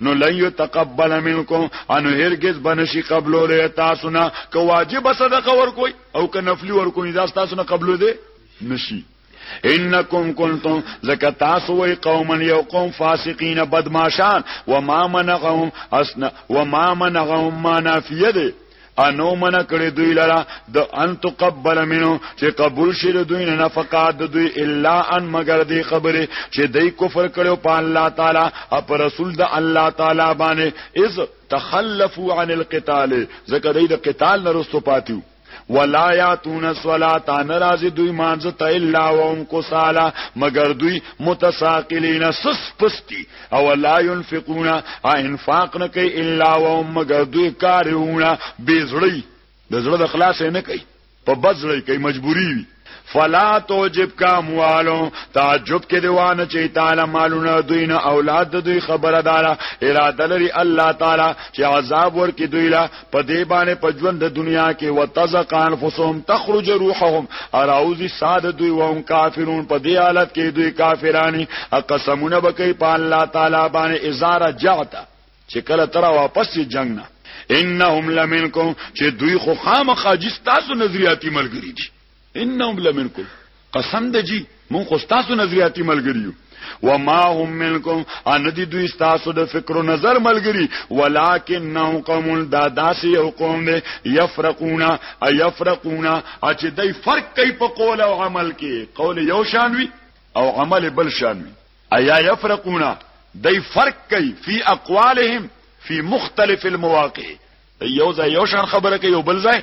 نو لن يتقبل منكم انو هرگز بنشي قبلو له تاسو نه که واجب صدقه ورکوي او که نفلي ورکوي دا تاسو نه قبلو دي نشي انکم کنتم زکه تاسو وی قوما یو قوم فاسقین بدمعشان وما منعهم اسنا وما منعهم ما نافیه ده انو منع کړی دوی لرا د ان تقبل منو چې قبول شي د دوی نه نفقات د دوی الا ان مگر دی خبره چې دای کفر کړو په الله تعالی او پر رسول د الله تعالی باندې اذ تخلفوا عن القتال زکه دای د قتال نه رستو پاتیو ولا یاتون الصلاه ناراض دوی مانځ ته الا وهم کوسالا مگر دوی متساقلین سس پستی او لا ينفقون انفاق نه کوي الا وهم مگر دوی کارونه بيزړی د زړه د خلاص نه کوي په بزړی کوي مجبوري وي فلا توجب کا موالو تعجب کې دیوانه چې تعالی مالونه دوی نه اولاد دوی خبره دارا اراده لري الله تعالی چې عذاب ورکړي دوی لا په دې باندې په ژوند د دنیا کې وتزقان فسهم تخرج روحهم اراوزی ساده دوی وهم کافرون په دې حالت کې دوی کافرانی قسمونه بکې په الله تعالی باندې ازاره جعتا چې کله تر واپس جنگ نه انهم لمنکم چې دوی خو خامخاجستاسو نظریاتی ملګری دي انهم لمنکم قسم د جی مون خو تاسو نظریاتي ملګریو وما هم منکم ان دي دوی تاسو د فکر او نظر ملګری ولکنهم قوم دا داسې یو قوم دی یفرقونا ایفرقونا چې دای فرق کوي په قول او عمل کې قول یو شان وي او عمل بل شان وي ایا یفرقونا دای فرق کوي فی اقوالهم فی مختلف المواقع یو ځای یو شان خبره کوي یو بل ځای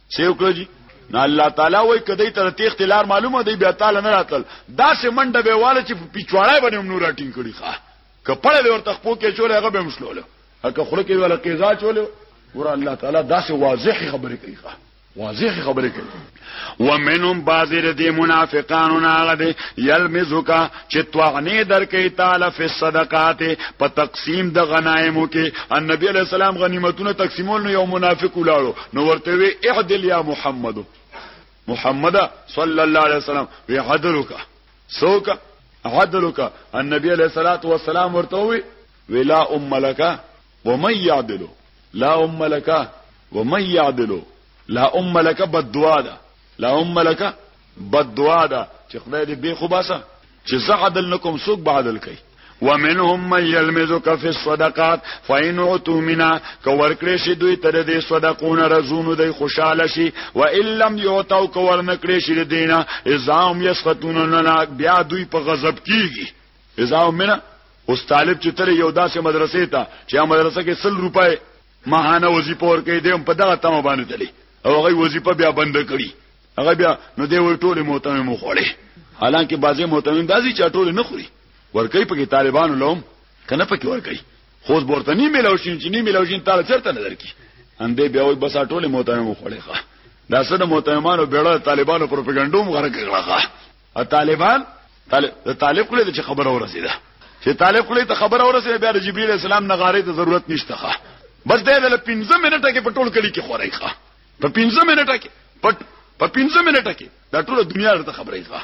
څه وکړه جی نو الله تعالی وای کدی تر تیخ تلار معلومه دی بیا تعالی نه راتل دا سه منډه به واله چې پیچواړای باندې هم نور اټینګ کړي ښا کپړه به ورته خپو کې چولې هغه به مشلوله هغه خړه کې ولا قضا چولې ور الله تعالی دا سه واضح خبرې کوي ښا واضح خبرې کوي ومنهم بعض د منافقانو نه غدي یلمزک چې توعنه درکې تعالی فی الصدقات په تقسیم د غنایمو کې ان نبی علی السلام غنیمتونه تقسیمول نو یو منافق ولاړو نو ورته وی اعدل یا محمد محمد صلی الله علیه وسلم وی عدلک سوک عدلک ان نبی علی الصلات والسلام ورته وی ولا ام لک ومن يعدل لا ام لک ومن يعدل لا ام لک بدوا ده اللهم لك بد دعا ده چې خدای دې به خو باسه چې زه عدل نکوم څوک به عدل کوي ومنهم من يلمزك في الصدقات فإن عتوا منا کورکړې شي دوی تر دې صدقونه رزونو دی خوشاله شي وإن لم يعطوا کورنکړې شي دینه اذا هم يسقطون نه بیا دوی په غضب کیږي اذا هم منا اوس طالب چې تر یو داسې مدرسې ته چې مدرسه کې 100 روپۍ ماهانه وظیفه ورکې دی په دغه تمه باندې تللی او هغه وظیفه بیا بند کړي هغه بیا نو دی وی ټوله موتمه مو خوړې حالانکه بعضی موتمه دازي چا ټوله نه خوري ورکې په طالبانو لوم کنه پکې ورکې خو ورته نه ملاو شین چې نه ملاو شین تعالی چرته نظر کی اندې بیا وی بس ټوله موتمه مو خوړې ښه دا سره موتمانو بیړه طالبانو پروپاګاندا مغره کړه طالبان د طالب کله چې خبره ورسېده چې طالب کله ته خبره ورسېده بیا د جبرئیل اسلام نغاره ته ضرورت نشته ښه بس دې له 15 منټه کې پټول کلی کې خورای ښه په 15 منټه کې پټ په 15 منټه کې دا ټول دنیا ته خبره ښه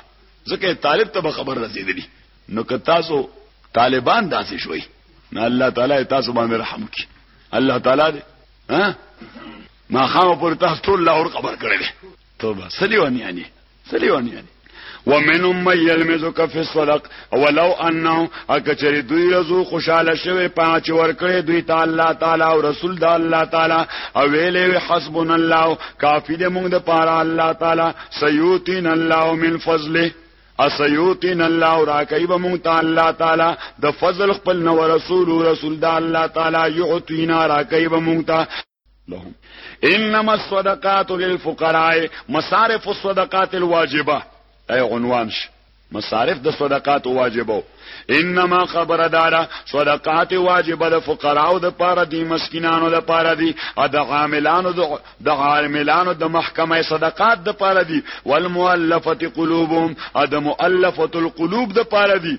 ځکه طالب ته خبر رسیدلی نو که تاسو طالبان داسې شوي نه الله تعالی تاسو باندې رحم وکړي الله تعالی دې ها ما خامو پر تاسو ټول لاور خبر کړی توبه سلیوانیانی سلیوانیانی ومنهم من يلمزك في الصدق ولو انه اکچری دوی رزو خوشاله شوی پاچ ورکړي دوی ته الله تعالی او رسول د الله تعالی او ویلې حسبنا الله کافی دې موږ د پاره الله تعالی سيوتين الله من فضله اسيوتين الله راکای به مونږ ته الله تعالی د فضل خپل نو رسول رسول د الله تعالی يعطينا راکای به مونږ ته لهم انما الصدقات للفقراء مصارف الصدقات الواجبه اي عنوان شي مصارف د صدقات واجبو انما خبر دارا صدقات واجبه د فقراو د پاره دي مسکینانو د پاره دي او د عاملانو د عاملانو د محکمه صدقات د پاره دي والمؤلفه قلوبهم ادم مؤلفه القلوب د پاره دي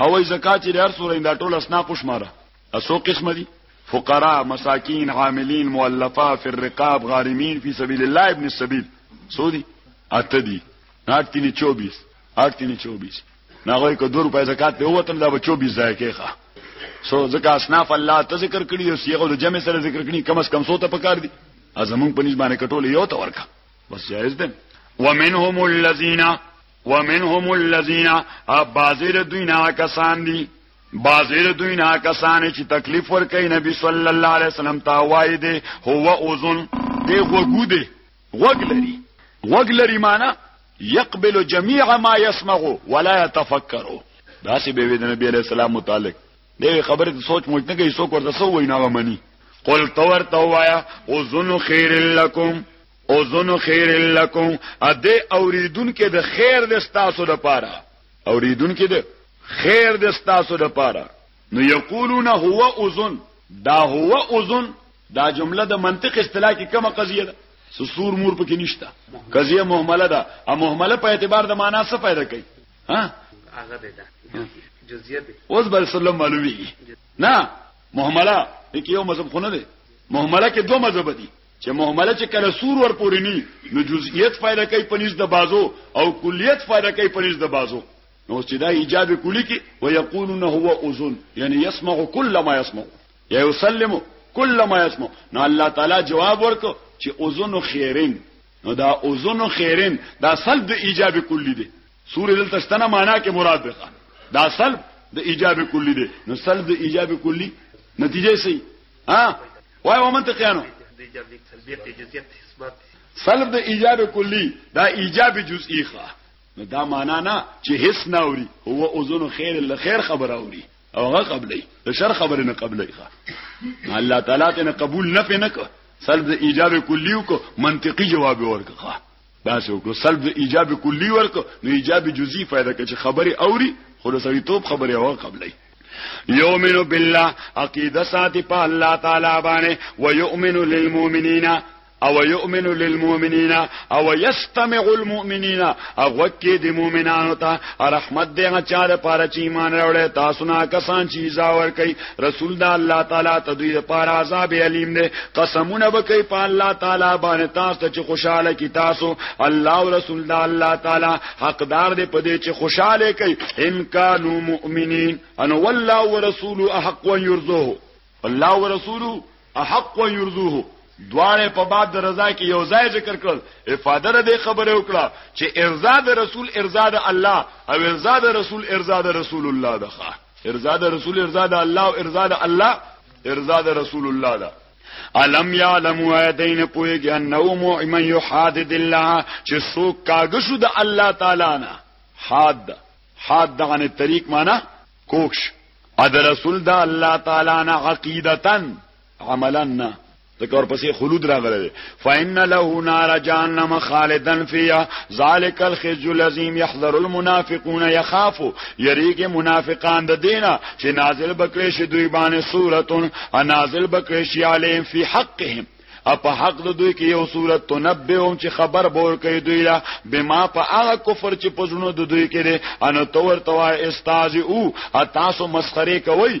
او وای زکات چې هر سورې دا ټول اسناف شماره اسو قسم دي فقراء مساکین عاملین مؤلفه فی الرقاب غارمین فی سبیل الله ابن السبیل سودی اته دي 824 824 ناغوی کو 2 روپے زکات ته وته دا 24 ځای کې ښه سو ځکه اصناف الله ته ذکر کړی او سیغه د جمع سره ذکر کړی کم از کم سو ته پکار دي ازمون په نسبت باندې کټول یو ته ورکا بس جائز ده ومنهم الذين ومنهم الذين ابازر دوینا کسان دي بازر دوینا کسان چې تکلیف ور کوي نبی صلی الله علیه وسلم تا وای دي هو اوذن دی غوګو دی غوګ لري غوګ لري معنا يقبل جميع ما يسمعه ولا يتفكر دا سي به د نبی عليه السلام متعلق دغه خبره ته سوچ موږ نه کوي څوک ورته سو وینا غمني قل تور توایا اذن خير لكم اذن خیر لکم ا دې اوریدون کې د خیر د ستاسو د پاره اوریدون کې د خیر د ستاسو د پاره نو یقولون هو اذن دا هو اذن دا جمله د منطق اصطلاح کې کومه قضیه ده سور مور پکې نشته قضیه مهمله ده ا مهمله په اعتبار د معنا څه پیدا کوي ها هغه ده جزئیه ده اوس بل سلام معلومیږي نه مهمله کې یو مذهب خونه ده مهمله کې دوه مذهب دي چې مهمله چې کله سور ور پورې ني نو جزئیت فائدہ کوي پنځ د بازو او کلیت فائدہ کوي پنځ د بازو نو چې دا ایجاب کلی کې ويقولون هو اذن یعنی يسمع كل ما يسمع یا يسلم كل ما يسمع نو الله تعالی جواب ورکو چې اذن خیرین نو دا اذن خیرین دا سلب د ایجاب کلی دی سورې دلته ستنه معنا کې مراد ده دا سلب د ایجاب کلی دی نو سلب د ایجاب کلی نتیجه سي ها وای و منطقيانو سلب د ایجاب کلی دا ایجاب جزئی ښه نو دا معنا نه چې هیڅ نه اوري هو اذن خیر لخیر خبر اوري او هغه قبلې د شر خبر نه قبلې ښه الله تعالی ته قبول نه پنه کو سلب د ایجاب کلی کو منطقي جواب ورکړه دا څه وکړو سلب د ایجاب کلی ورکړه نو ایجاب جزئی فائدہ کې چې خبره اوري خو د سړی توپ خبره هغه قبلې یؤمن بالله عقیده ساتي په الله تعالی باندې و یؤمن للمؤمنین او یؤمن للمؤمنین او یستمع المؤمنین او کی د مؤمنانو ته رحمت دی غچا د پاره چې ایمان راوړې تاسو نه کسان چې زاور کوي رسول د الله تعالی ته دوی لپاره عذاب الیم دی قسمونه وکي په الله تعالی باندې تاسو چې خوشاله کی تاسو الله او رسول د الله تعالی حقدار دی په دې چې خوشاله کوي ان کانوا مؤمنین ان والله ورسول احق ان يرزوه الله ورسول احق ان يرزوه دواړه په باب د رضا کې یو ځای ذکر کړل افاده د خبره وکړه چې ارزا د رسول ارزا د الله او ارزا د رسول ارزا د رسول الله دغه ارزا د رسول ارزا د الله او ارزا د الله ارزا د رسول الله ده الم یعلموا ایدین پویږي انه مؤمن یحادد الله چې څوک کاږه شو د الله تعالی نه حاد حاد دغه طریق معنا کوښ ا د رسول د الله تعالی نه عقیدتن عملا نه ذکر پسې خلود راغله فإن له نار جهنم خالدا فيها ذلك الخزي العظيم يحذر المنافقون يخاف يريګ منافقان د دینه چې نازل بکړي شي دوی باندې سورتون نازل بکړي شي عليهم في حقهم اپ حق د دوی کې یو صورت تنبهم چې خبر بور کوي دوی لا بما په هغه کفر چې پزړو د دوی کې دي ان تور توا استاذ او تاسو مسخره کوي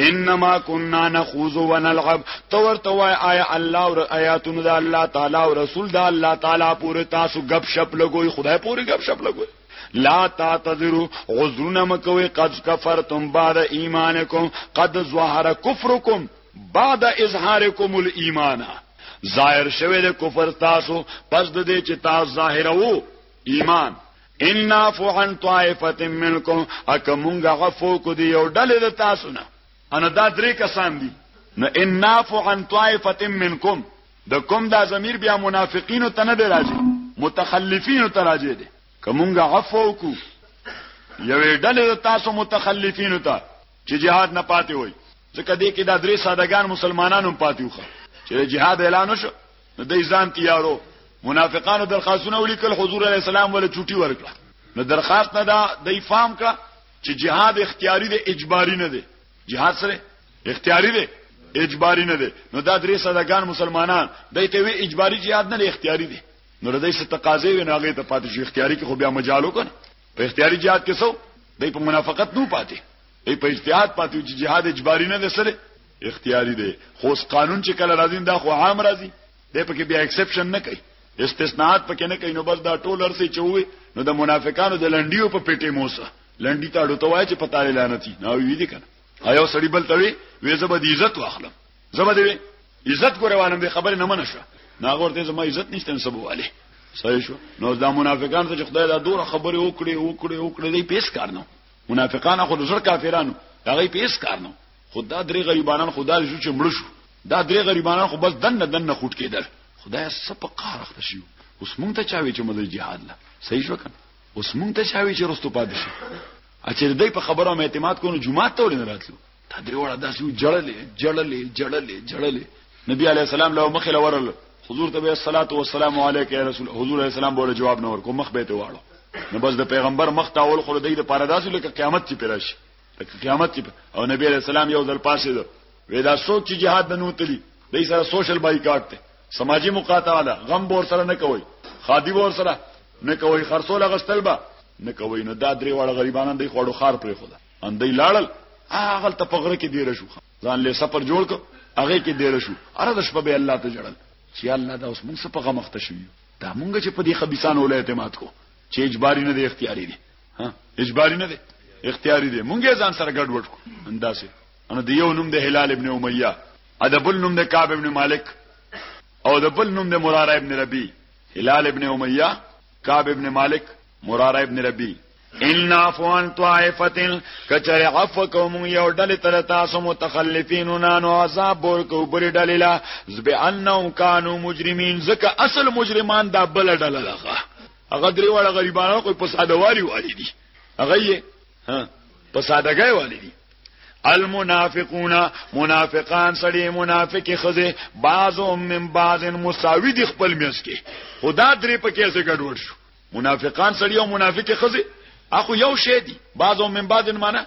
انما كنا نخوض ونلعب تور توای آیا الله او آیاتونو د الله تعالی او رسول د الله تعالی پورې تاسو غب شپ لګوي خدای پورې غب شپ لګوي لا تعتذروا عذرنا مکوي قد كفرتم بعد ایمانکم قد ظهر كفركم بعد اظهاركم الايمان ظاهر شوه د کفر تاسو پس د دې چې تاسو ظاهرو ایمان ان نعفو عن طائفه منکم اک مونږه عفو کو دی یو ډلې د تاسو نه انا دا درې کسان دي نو ان نعفو عن طائفه منکم د کوم دا ضمیر بیا منافقین ته نه دی راځي متخلفین ته راځي دي کومګه عفو کو یوې ډلې د تاسو متخلفین ته چې jihad نه پاتې وای ځکه دې کې دا درې سادهګان مسلمانانو پاتې وخه چې jihad اعلان وشو نو دای ځان تیارو منافقانو درخواستونه ولیکل حضور علی السلام ول چټي ورکړه نو درخواست نه دا دای فهم کړه چې جهاد اختیاري دی اجباري نه دی جهاد سره اختیاري دی اجباري نه دی نو دا درې صدقان مسلمانان دای ته وی اجباري جهاد نه اختیاري دی نو ردی څه تقاضې وی ناغه ته پاتې شو اختیاري کې خو بیا مجالو کنه په اختیاري جهاد کې سو دای په منافقت نو پاتې دای په اجتهاد پاتې چې جهاد اجباري نه دی سره اختیاري دی خو اوس قانون چې کله راځي دا خو عام راځي دی پکې بیا ایکسپشن نه کوي استثناءات پکې نه کوي نو بس دا ټول ارسي چوي نو د منافقانو د لنډیو په پټه موسه لنډی تاړو ته وای چې پتا لعنتی نو وی دي کنه آیا سړی بل توي وې زبر دي عزت واخلم زبر دي عزت ګره وانم به خبره نه منشه ناغور ته زما عزت نشته سبو علي صحیح شو نو دا منافقان ته خدای دا دوره خبره وکړي وکړي وکړي دې پیس کارنو منافقان خو د زړه کافرانو دا غي پیس کارنو خو دا درې غریبانان خدا دې شو چې مړ شو دا درې غریبانان خو بس دنه دنه خټ کېدل خدای سپ قهر اخته شي اوس مونږ ته چاوي چې مدد جهاد لا صحیح شو کنه اوس مونږ ته چاوي چې رستو پاتې شي اچې دې په خبرو مې اعتماد کوو جمعه ته ولې راتلو دا درې وړه داسې جړلې جړلې جړلې جړلې نبی عليه السلام له مخې لورل حضور ته الصلاه والسلام عليك يا رسول حضور عليه السلام بوله جواب نه ورکو مخ به ته واړو نو بس د پیغمبر مخ تاول خو د دې لپاره داسې لکه قیامت چې پیرا شي لکه قیامت چې او نبی علیہ السلام یو ځل پاسې ده وې دا څوک چې jihad نه نوتلی دې سره سوشل بایکاټ ته سماجی مقاطعه ده غم بور سره نه کوي خادي بور سره نه کوي خرصول غستل به نه کوي نو دا درې واړه غریبانان دی خوړو خار پرې خدا ان دی لاړل هغه ته پغره کې ډیر شو ځان له سفر جوړ کو هغه کې ډیر شو اره د شپه به الله ته جړل چې الله دا اوس موږ څه په غمخته شو دا موږ چې په دې خبيسان ولایت مات کو چې اجباري نه دی اختیاري دي ها اجباری نه دی اختیاري دی مونږه ځان سره ګډ وډ کو انداسه ان د یو نوم د هلال ابن امیہ ادبل نوم د کعب ابن مالک او د بل نوم د مراره ابن ربی هلال ابن امیہ کعب ابن مالک مراره ابن ربی ان عفوان طائفتن کچر عفو کوم یو ډل تر تاسو متخلفین نانو عذاب ور کو بر ډلیلا زب انهم کانوا مجرمین زکه اصل مجرمان دا بل ډل لغه هغه درې واړه غریبانو کوئی په ساده والی والی دي هغه یې ها په سادهګۍ والی دي المنافقون منافقان سړي منافق خزه بعضهم من بعض مساوي دي خپل میس کې خدا درې پکې څه ګډوډ شو منافقان سړي او منافق خزه اخو یو شی دي بعضهم من بعض معنا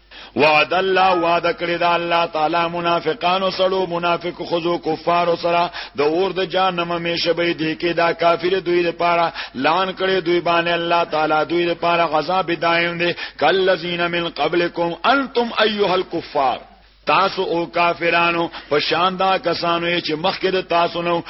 وعد الله وعده کړی دا الله تعالی منافقانو سره منافق خزو کفار سره د اور د جهنم همیشه به دی کې دا کافر دوی لپاره لان کړی دوی باندې الله تعالی دوی لپاره غضب دائم دی کلذین من قبلکم انتم ایها الکفار تاسو او کافرانو په شان دا کسانو چې مخکې د تاسو نو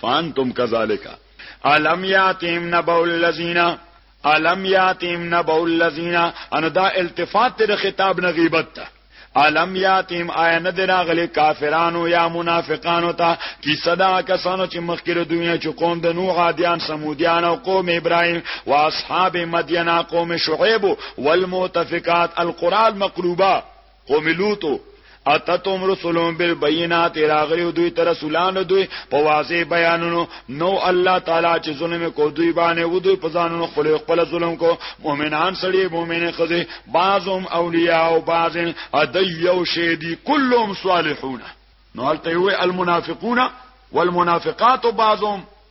فانتم کذالک الم یاتیم نبو الذین الم یاتیم نبو الذین ان دا التفات د خطاب نه غیبت ته الم یاتیم آیا نه دراغلی کافرانو یا منافقانو ته کی صدا کسانو چې مخکره دنیا چې قوم د نوح عادیان سمودیان او قوم ابراهیم او اصحاب مدین قوم شعیب والمؤتفقات القران مقلوبه قوم لوط اتتم رسولهم بالبينات راغلو دوی تر رسولانو دوی په واضح بیانونو نو الله تعالی چې ظلم کو دوی باندې و دوی په ځانونو خپل خپل ظلم کو مؤمنان سړي مؤمنه خزي بعضهم اولیاء او بعض ادیو شیدی کلهم صالحون نو هلته وی المنافقون والمنافقات بعضهم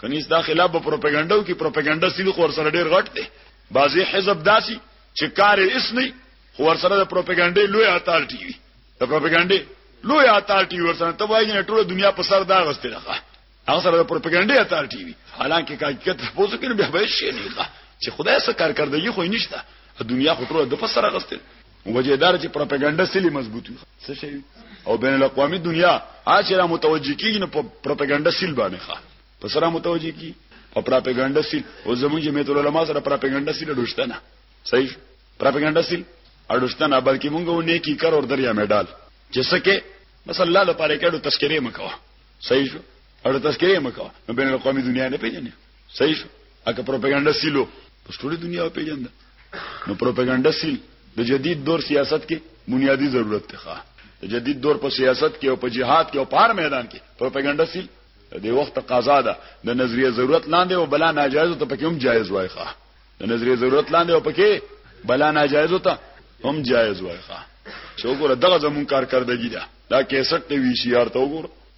کنيز دا خلاف په پروپاګاندا کې پروپاګاندا سړي خور سره ډیر غټ دی بعضي حزب داسي چې کار یې اس نه خور سره د پروپاګاندا لوی اتارټي وي د پروپاګاندا لوی اتارټي ورسره ته وایي نه ټول دنیا په سر دا غستې راغله هغه سره د پروپاګاندا اتارټي وي حالانکه حقیقت په پوزو کې به به شي نه چې خدای سره کار کوي خو نشته دنیا خو ټول د په سر غستې وجه دار چې پروپاګاندا سلی مضبوط وي څه شي او بین الاقوامی دنیا اچرا متوجه کیږي نو پروپاګاندا سیل باندې ښه په سره متوجه کی او پروپاګاندا سیل او زموږ جمعیت العلماء سره پروپاګاندا سیل ډوشته نه صحیح پروپاګاندا سیل اډوشته نه بلکې مونږ و نیکی کار اور دریا میډال چې سکه بس الله لپاره کډو تذکرې مکو صحیح شو اډو تذکرې مکو نو بین الاقوامی دنیا نه پیژنې صحیح شو اګه پروپاګاندا سیلو په ټوله دنیا په پیجن ده نو پروپاګاندا سیل د جدید دور سیاست کې بنیادی ضرورت ته ښه د جدید دور په سیاست کې او په جهاد کې او په هر میدان کې پروپاګاندا سیل د وخت قضا ده د نظریه ضرورت لاندې او بلا ناجایز ته پکې هم جایز وای ښه د نظریه ضرورت لاندې او پکې بلا ناجایز ته هم جایز وای ښه شو ګوره دغه زمون کار کردګی ده دا کیسټ ته وی شي ارته وګوره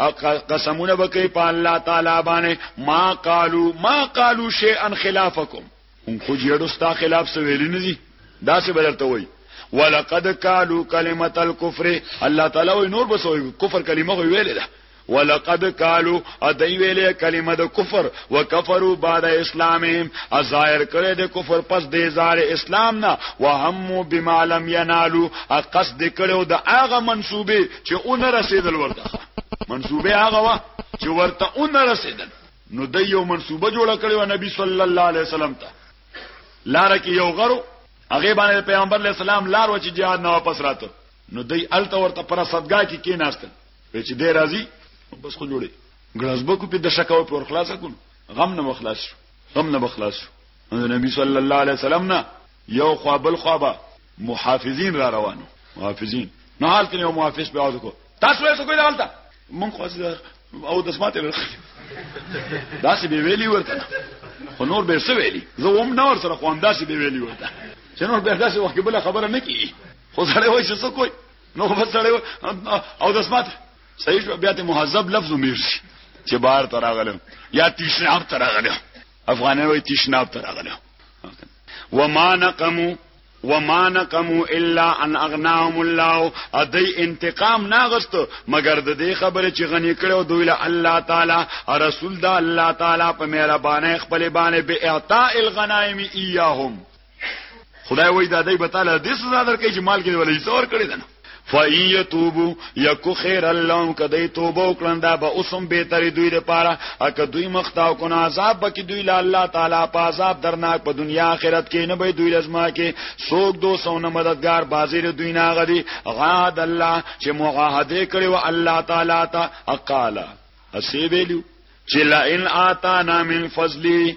او قسمونه بکې په الله تعالی باندې ما قالو ما قالو شی ان خلافکم هم خو جوړو ستا خلاف څه ویل نه دي دا څه بدلته وای ولقد قالو کلمت الكفر الله تعالی وای نور بسوي کفر کلمه ویل ده ولقد قالو ادی ویلې کلمه د کفر وکفروا بعد اسلامهم ازایر کړه د کفر پس د اظهار اسلام نه وهم بما لم ينالوا قصد کړه د هغه منسوبه چې اون رسیدل ورته منسوبه هغه وا چې ورته اون رسیدل نو د یو منسوبه جوړه کړې و نبی صلی الله علیه وسلم ته لار کې یو غرو هغه باندې پیغمبر علیه السلام لار و چې jihad نه واپس راته نو دای الته ورته پر صدګه کې کیناستل چې دې راضي بس خو جوړي ګړزبکو په دشکاو په خلاص کول غم نه مخلاص شو غم نه بخلاص شو نو نبی صلی الله علیه وسلم نه یو خوا بل خوا به محافظین را روانو محافظین نه حال کې یو محافظ په اوځ کو تاسو یې څه کوی دالته مونږ خو او د سماته ورخلی دا څه به ویلی ورته خو نور به څه ویلی زه هم نور سره خو هم دا څه به ویلی ورته چې نور به داسې وخت بل خبره نه کی خو سره وای څه کوی نو بس سره او د سماته صحیح شو بیا ته مهذب لفظ ومیرسي چې بار تر راغله یا تشناب تر راغله افغانان وایي تشناب تر راغله وما نقمو وما نقمو الا ان اغناهم الله ادي انتقام ناغست مگر د دې خبره چې غني کړو دوی له الله تعالی او رسول دا الله تعالی په مهربانه خپل باندې به اعطاء الغنائم اياهم خدای وای دا دای به تعالی دې سزا درکې چې مال کې ولې زور کړی دنه فَإِن يَتُوبُوا يَكُ خَيْرًا لَّهُمْ کدی توبه وکړن دا به اوسم به تر دوی لپاره اګه دوی مختاو کو عذاب بکی دوی له الله تعالی په عذاب درناک په دنیا آخرت کې نه به دوی لزما کې سوق دو سونه مددگار بازیر دوی نه غدي غاد الله چې معاهده کړی و الله تعالی ته اقالا اسی ویلو چې لئن آتانا من فضلی